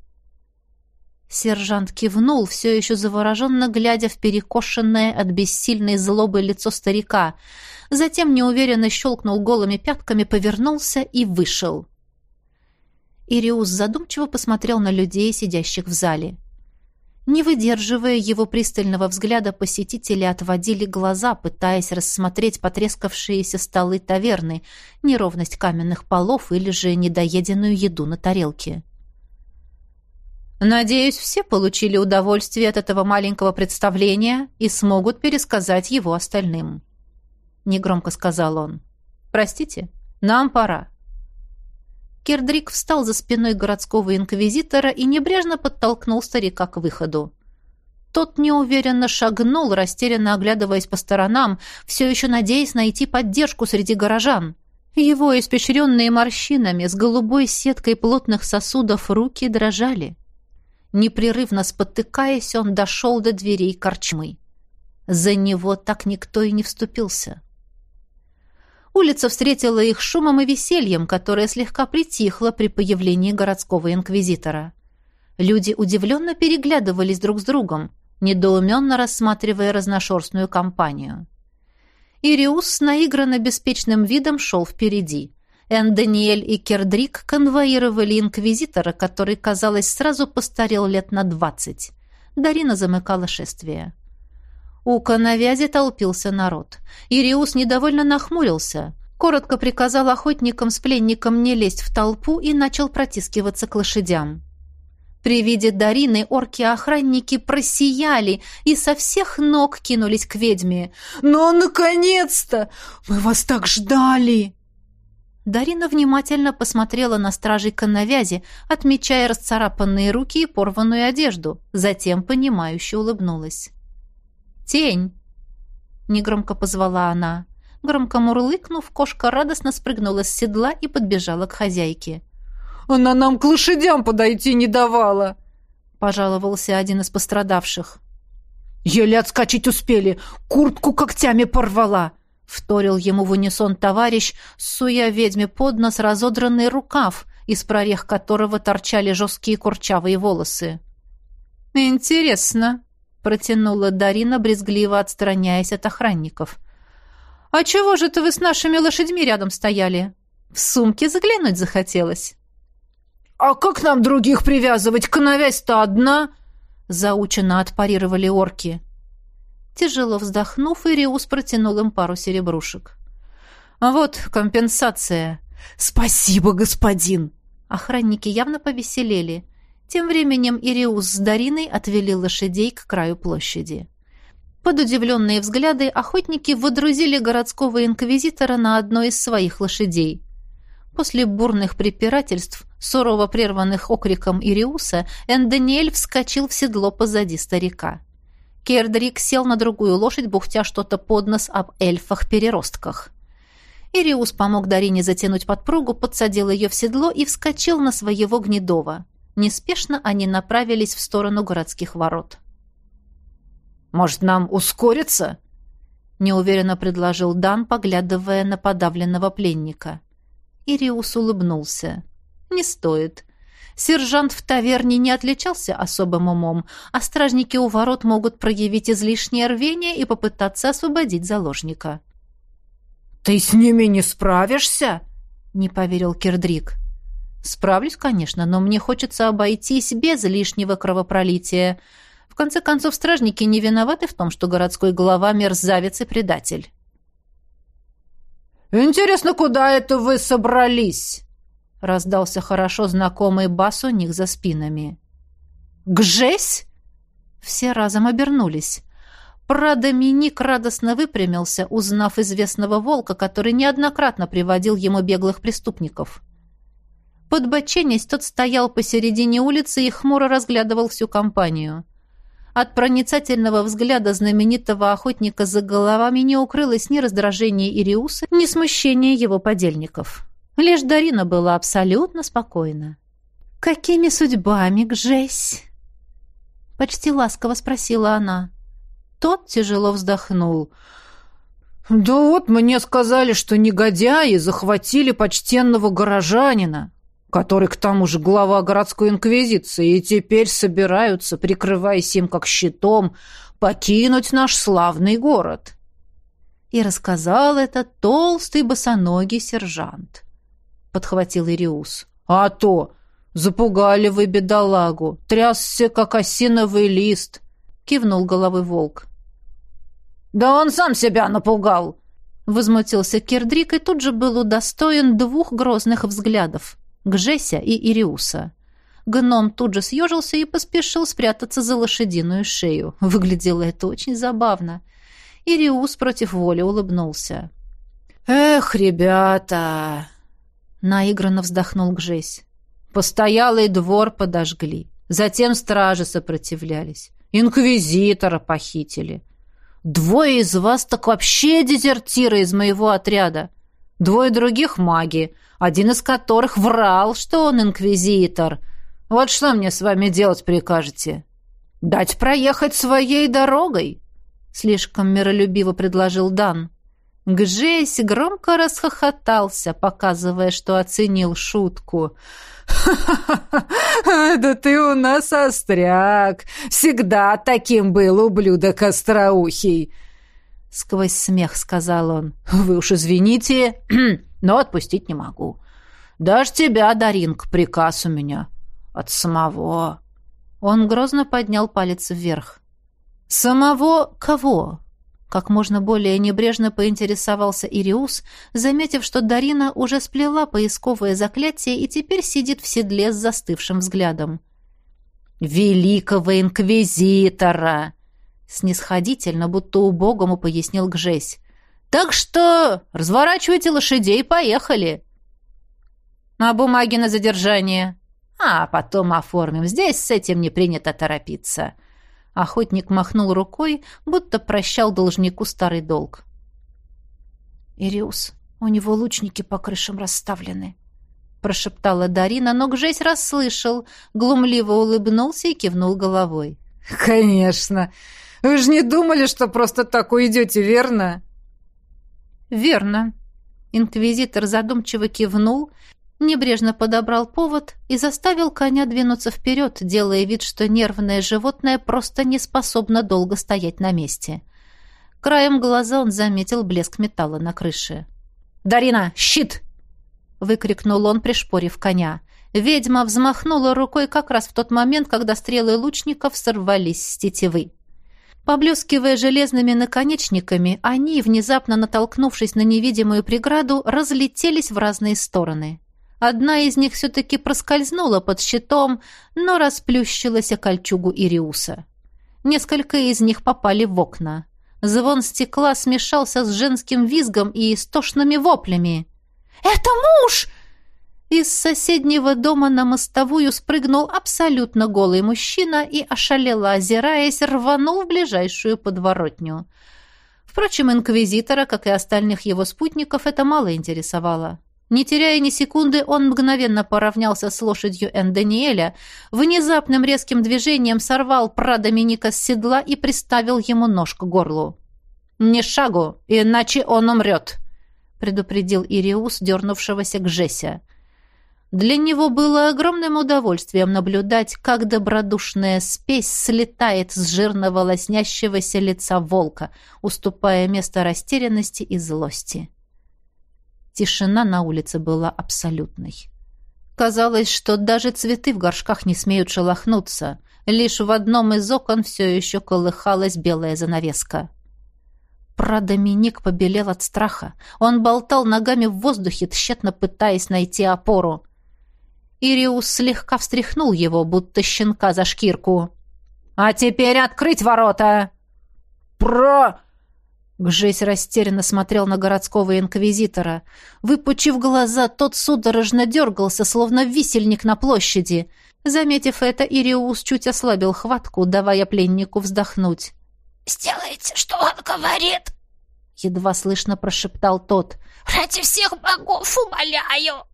Сержант кивнул, все еще завороженно глядя в перекошенное от бессильной злобы лицо старика. Затем неуверенно щелкнул голыми пятками, повернулся и вышел. Ириус задумчиво посмотрел на людей, сидящих в зале. Не выдерживая его пристального взгляда, посетители отводили глаза, пытаясь рассмотреть потрескавшиеся столы таверны, неровность каменных полов или же недоеденную еду на тарелке. Надеюсь, все получили удовольствие от этого маленького представления и смогут пересказать его остальным. Негромко сказал он. Простите, нам пора. Кердрик встал за спиной городского инквизитора и небрежно подтолкнул старика к выходу. Тот неуверенно шагнул, растерянно оглядываясь по сторонам, все еще надеясь найти поддержку среди горожан. Его испещренные морщинами с голубой сеткой плотных сосудов руки дрожали. Непрерывно спотыкаясь, он дошел до дверей корчмы. За него так никто и не вступился. Улица встретила их шумом и весельем, которое слегка притихло при появлении городского инквизитора. Люди удивленно переглядывались друг с другом, недоуменно рассматривая разношерстную компанию. Ириус с наигранно беспечным видом шел впереди. Эн-Даниэль и Кердрик конвоировали инквизитора, который, казалось, сразу постарел лет на двадцать. Дарина замыкала шествие. У коновязи толпился народ. Ириус недовольно нахмурился. Коротко приказал охотникам с пленником не лезть в толпу и начал протискиваться к лошадям. При виде Дарины орки-охранники просияли и со всех ног кинулись к ведьме. «Ну, наконец-то! Мы вас так ждали!» Дарина внимательно посмотрела на стражей коновязи, отмечая расцарапанные руки и порванную одежду, затем понимающе улыбнулась. «Тень!» — негромко позвала она. Громко мурлыкнув, кошка радостно спрыгнула с седла и подбежала к хозяйке. «Она нам к лошадям подойти не давала!» — пожаловался один из пострадавших. «Еле отскочить успели! Куртку когтями порвала!» — вторил ему в унисон товарищ, суя ведьме под нос разодранный рукав, из прорех которого торчали жесткие курчавые волосы. «Интересно», — протянула Дарина, брезгливо отстраняясь от охранников. «А чего же это вы с нашими лошадьми рядом стояли? В сумке заглянуть захотелось». «А как нам других привязывать? Коновязь-то одна!» — заученно отпарировали орки. Тяжело вздохнув, Ириус протянул им пару серебрушек. «А вот компенсация». «Спасибо, господин!» Охранники явно повеселели. Тем временем Ириус с Дариной отвели лошадей к краю площади. Под удивленные взгляды охотники водрузили городского инквизитора на одной из своих лошадей. После бурных препирательств, сурово прерванных окриком Ириуса, Эндониэль вскочил в седло позади старика. Кердрик сел на другую лошадь, бухтя что-то под нос об эльфах-переростках. Ириус помог Дарине затянуть подпругу, подсадил ее в седло и вскочил на своего гнедова. Неспешно они направились в сторону городских ворот. «Может, нам ускориться?» — неуверенно предложил Дан, поглядывая на подавленного пленника. Ириус улыбнулся. «Не стоит. Сержант в таверне не отличался особым умом, а стражники у ворот могут проявить излишнее рвение и попытаться освободить заложника. «Ты с ними не справишься?» — не поверил Кирдрик. «Справлюсь, конечно, но мне хочется обойтись без лишнего кровопролития. В конце концов, стражники не виноваты в том, что городской глава — мерзавец и предатель». «Интересно, куда это вы собрались?» Раздался хорошо знакомый бас у них за спинами. «Гжесь?» Все разом обернулись. Прадоминик радостно выпрямился, узнав известного волка, который неоднократно приводил ему беглых преступников. Подбоченясь, тот стоял посередине улицы и хмуро разглядывал всю компанию. От проницательного взгляда знаменитого охотника за головами не укрылось ни раздражение Ириуса, ни смущение его подельников. Лишь Дарина была абсолютно спокойна. «Какими судьбами, Гжесь?» Почти ласково спросила она. Тот тяжело вздохнул. «Да вот мне сказали, что негодяи захватили почтенного горожанина, который к тому же глава городской инквизиции, и теперь собираются, прикрываясь им как щитом, покинуть наш славный город». И рассказал это толстый босоногий сержант подхватил Ириус. «А то! Запугали вы бедолагу! Трясся, как осиновый лист!» — кивнул головой волк. «Да он сам себя напугал!» Возмутился Кирдрик и тут же был удостоен двух грозных взглядов — Гжеся и Ириуса. Гном тут же съежился и поспешил спрятаться за лошадиную шею. Выглядело это очень забавно. Ириус против воли улыбнулся. «Эх, ребята!» Наигранно вздохнул Гжесь. Постоялый двор подожгли. Затем стражи сопротивлялись. Инквизитора похитили. Двое из вас так вообще дезертиры из моего отряда. Двое других маги, один из которых врал, что он инквизитор. Вот что мне с вами делать прикажете? Дать проехать своей дорогой? Слишком миролюбиво предложил Дан. Гжесь громко расхохотался, показывая, что оценил шутку. «Ха-ха-ха! Да ты у нас остряк! Всегда таким был ублюдок остроухий!» Сквозь смех сказал он. «Вы уж извините, *clears throat* но отпустить не могу. Даже тебя, Даринка, приказ у меня. От самого...» Он грозно поднял палец вверх. «Самого кого?» Как можно более небрежно поинтересовался Ириус, заметив, что Дарина уже сплела поисковое заклятие и теперь сидит в седле с застывшим взглядом. «Великого инквизитора!» Снисходительно, будто убогому пояснил Гжесь. «Так что разворачивайте лошадей поехали!» «А бумаги на задержание?» «А, потом оформим. Здесь с этим не принято торопиться». Охотник махнул рукой, будто прощал должнику старый долг. «Ириус, у него лучники по крышам расставлены», — прошептала Дарина, но Гжесь расслышал, глумливо улыбнулся и кивнул головой. «Конечно! Вы же не думали, что просто так уйдете, верно?» «Верно». Инквизитор задумчиво кивнул, небрежно подобрал повод и заставил коня двинуться вперед, делая вид, что нервное животное просто не способно долго стоять на месте. Краем глаза он заметил блеск металла на крыше. «Дарина, щит!» — выкрикнул он, пришпорив коня. Ведьма взмахнула рукой как раз в тот момент, когда стрелы лучников сорвались с тетивы. Поблескивая железными наконечниками, они, внезапно натолкнувшись на невидимую преграду, разлетелись в разные стороны. Одна из них все-таки проскользнула под щитом, но расплющилась о кольчугу Ириуса. Несколько из них попали в окна. Звон стекла смешался с женским визгом и истошными воплями. «Это муж!» Из соседнего дома на мостовую спрыгнул абсолютно голый мужчина и, ошалело озираясь, рванул в ближайшую подворотню. Впрочем, инквизитора, как и остальных его спутников, это мало интересовало. Не теряя ни секунды, он мгновенно поравнялся с лошадью Энданиэля, внезапным резким движением сорвал пра Доминика с седла и приставил ему нож к горлу. «Не шагу, иначе он умрет», — предупредил Ириус, дернувшегося к Жеся. Для него было огромным удовольствием наблюдать, как добродушная спесь слетает с жирного лоснящегося лица волка, уступая место растерянности и злости. Тишина на улице была абсолютной. Казалось, что даже цветы в горшках не смеют шелохнуться. Лишь в одном из окон все еще колыхалась белая занавеска. Прадоминик побелел от страха. Он болтал ногами в воздухе, тщетно пытаясь найти опору. Ириус слегка встряхнул его, будто щенка за шкирку. «А теперь открыть ворота!» «Про...» Гжесь растерянно смотрел на городского инквизитора. Выпучив глаза, тот судорожно дергался, словно висельник на площади. Заметив это, Ириус чуть ослабил хватку, давая пленнику вздохнуть. «Сделайте, что он говорит!» Едва слышно прошептал тот. «Ради всех богов умоляю!»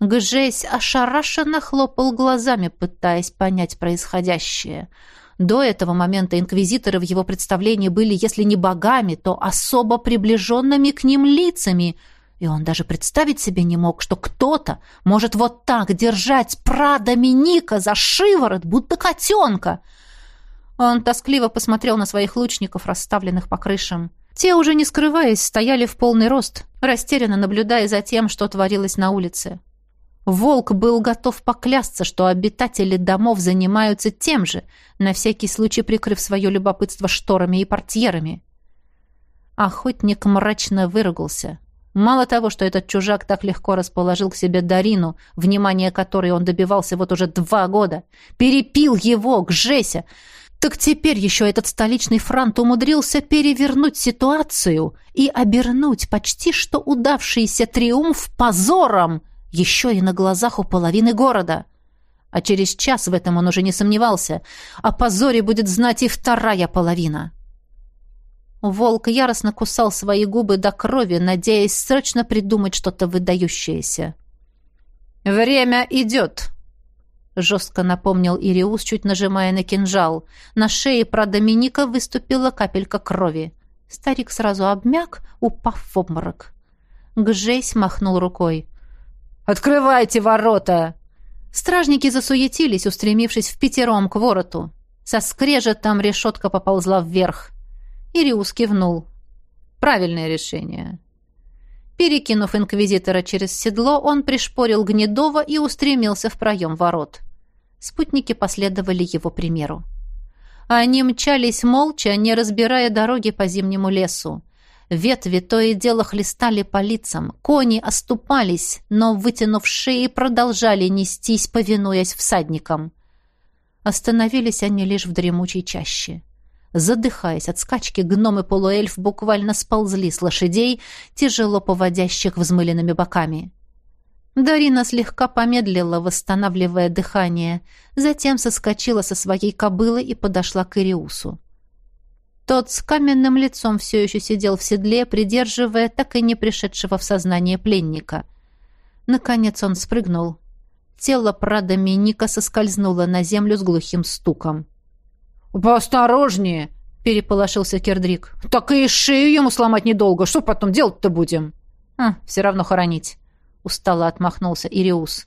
Гжесь ошарашенно хлопал глазами, пытаясь понять происходящее. До этого момента инквизиторы в его представлении были, если не богами, то особо приближенными к ним лицами, и он даже представить себе не мог, что кто-то может вот так держать пра Доминика за шиворот, будто котенка. Он тоскливо посмотрел на своих лучников, расставленных по крышам. Те, уже не скрываясь, стояли в полный рост, растерянно наблюдая за тем, что творилось на улице. Волк был готов поклясться, что обитатели домов занимаются тем же, на всякий случай прикрыв свое любопытство шторами и портьерами. Охотник мрачно выругался. Мало того, что этот чужак так легко расположил к себе Дарину, внимание которой он добивался вот уже два года, перепил его, к Жеся, так теперь еще этот столичный франт умудрился перевернуть ситуацию и обернуть почти что удавшийся триумф позором — еще и на глазах у половины города. А через час в этом он уже не сомневался. О позоре будет знать и вторая половина. Волк яростно кусал свои губы до крови, надеясь срочно придумать что-то выдающееся. «Время идет», — жестко напомнил Ириус, чуть нажимая на кинжал. На шее про Доминика выступила капелька крови. Старик сразу обмяк, упав в обморок. Гжесь махнул рукой. Открывайте ворота!» Стражники засуетились, устремившись в пятером к вороту. Со скрежетом решетка поползла вверх. Ириус кивнул. «Правильное решение». Перекинув инквизитора через седло, он пришпорил Гнедова и устремился в проем ворот. Спутники последовали его примеру. Они мчались молча, не разбирая дороги по зимнему лесу. Ветви то и дело хлестали по лицам, кони оступались, но, вытянув шеи, продолжали нестись, повинуясь всадникам. Остановились они лишь в дремучей чаще. Задыхаясь от скачки, гномы-полуэльф буквально сползли с лошадей, тяжело поводящих взмыленными боками. Дарина слегка помедлила, восстанавливая дыхание, затем соскочила со своей кобылы и подошла к Ириусу. Тот с каменным лицом все еще сидел в седле, придерживая так и не пришедшего в сознание пленника. Наконец он спрыгнул. Тело Прада Миника соскользнуло на землю с глухим стуком. «Поосторожнее!» — переполошился Кердрик. «Так и шею ему сломать недолго. Что потом делать-то будем?» «А, все равно хоронить», — устало отмахнулся Ириус.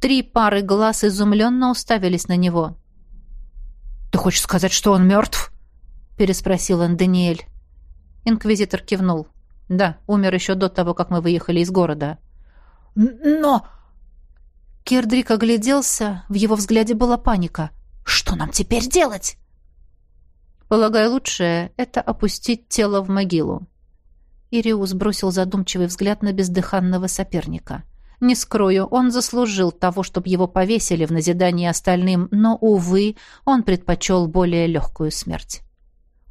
Три пары глаз изумленно уставились на него. «Ты хочешь сказать, что он мертв?» — переспросил он Даниэль. Инквизитор кивнул. «Да, умер еще до того, как мы выехали из города». «Но...» Кердрик огляделся, в его взгляде была паника. «Что нам теперь делать?» «Полагаю, лучшее — это опустить тело в могилу». Ириус бросил задумчивый взгляд на бездыханного соперника. Не скрою, он заслужил того, чтобы его повесили в назидание остальным, но, увы, он предпочел более легкую смерть.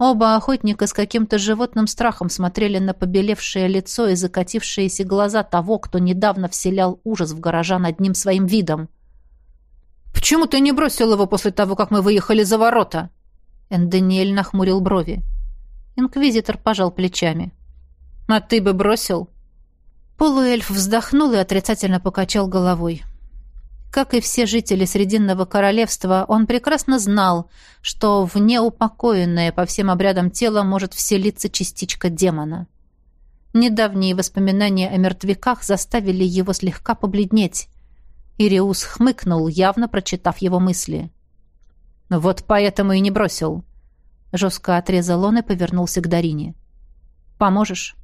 Оба охотника с каким-то животным страхом смотрели на побелевшее лицо и закатившиеся глаза того, кто недавно вселял ужас в горожан одним своим видом. «Почему ты не бросил его после того, как мы выехали за ворота?» Эндениэль нахмурил брови. Инквизитор пожал плечами. «А ты бы бросил?» Полуэльф вздохнул и отрицательно покачал головой. Как и все жители Срединного королевства, он прекрасно знал, что в неупокоенное по всем обрядам тело может вселиться частичка демона. Недавние воспоминания о мертвяках заставили его слегка побледнеть. Ириус хмыкнул, явно прочитав его мысли. «Вот поэтому и не бросил». Жестко отрезал он и повернулся к Дарине. «Поможешь?»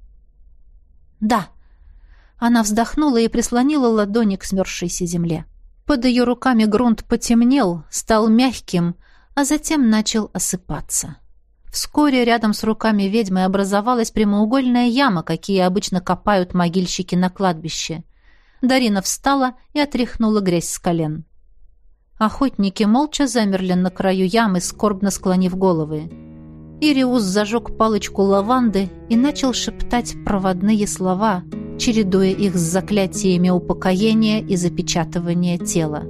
«Да». Она вздохнула и прислонила ладони к смерзшейся земле. Под ее руками грунт потемнел, стал мягким, а затем начал осыпаться. Вскоре рядом с руками ведьмы образовалась прямоугольная яма, какие обычно копают могильщики на кладбище. Дарина встала и отряхнула грязь с колен. Охотники молча замерли на краю ямы, скорбно склонив головы. Ириус зажег палочку лаванды и начал шептать проводные слова — чередуя их с заклятиями упокоения и запечатывания тела.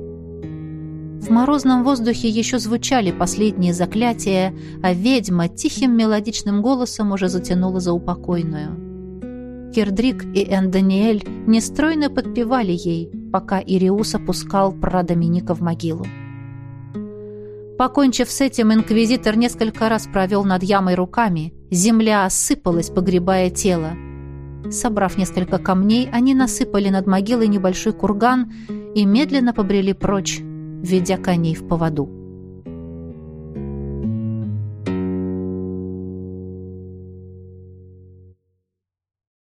В морозном воздухе еще звучали последние заклятия, а ведьма тихим мелодичным голосом уже затянула за упокойную. Кирдрик и Энданиэль нестройно подпевали ей, пока Ириус опускал прадоминика в могилу. Покончив с этим, инквизитор несколько раз провел над ямой руками. Земля осыпалась, погребая тело. Собрав несколько камней, они насыпали над могилой небольшой курган и медленно побрели прочь, ведя коней в поводу.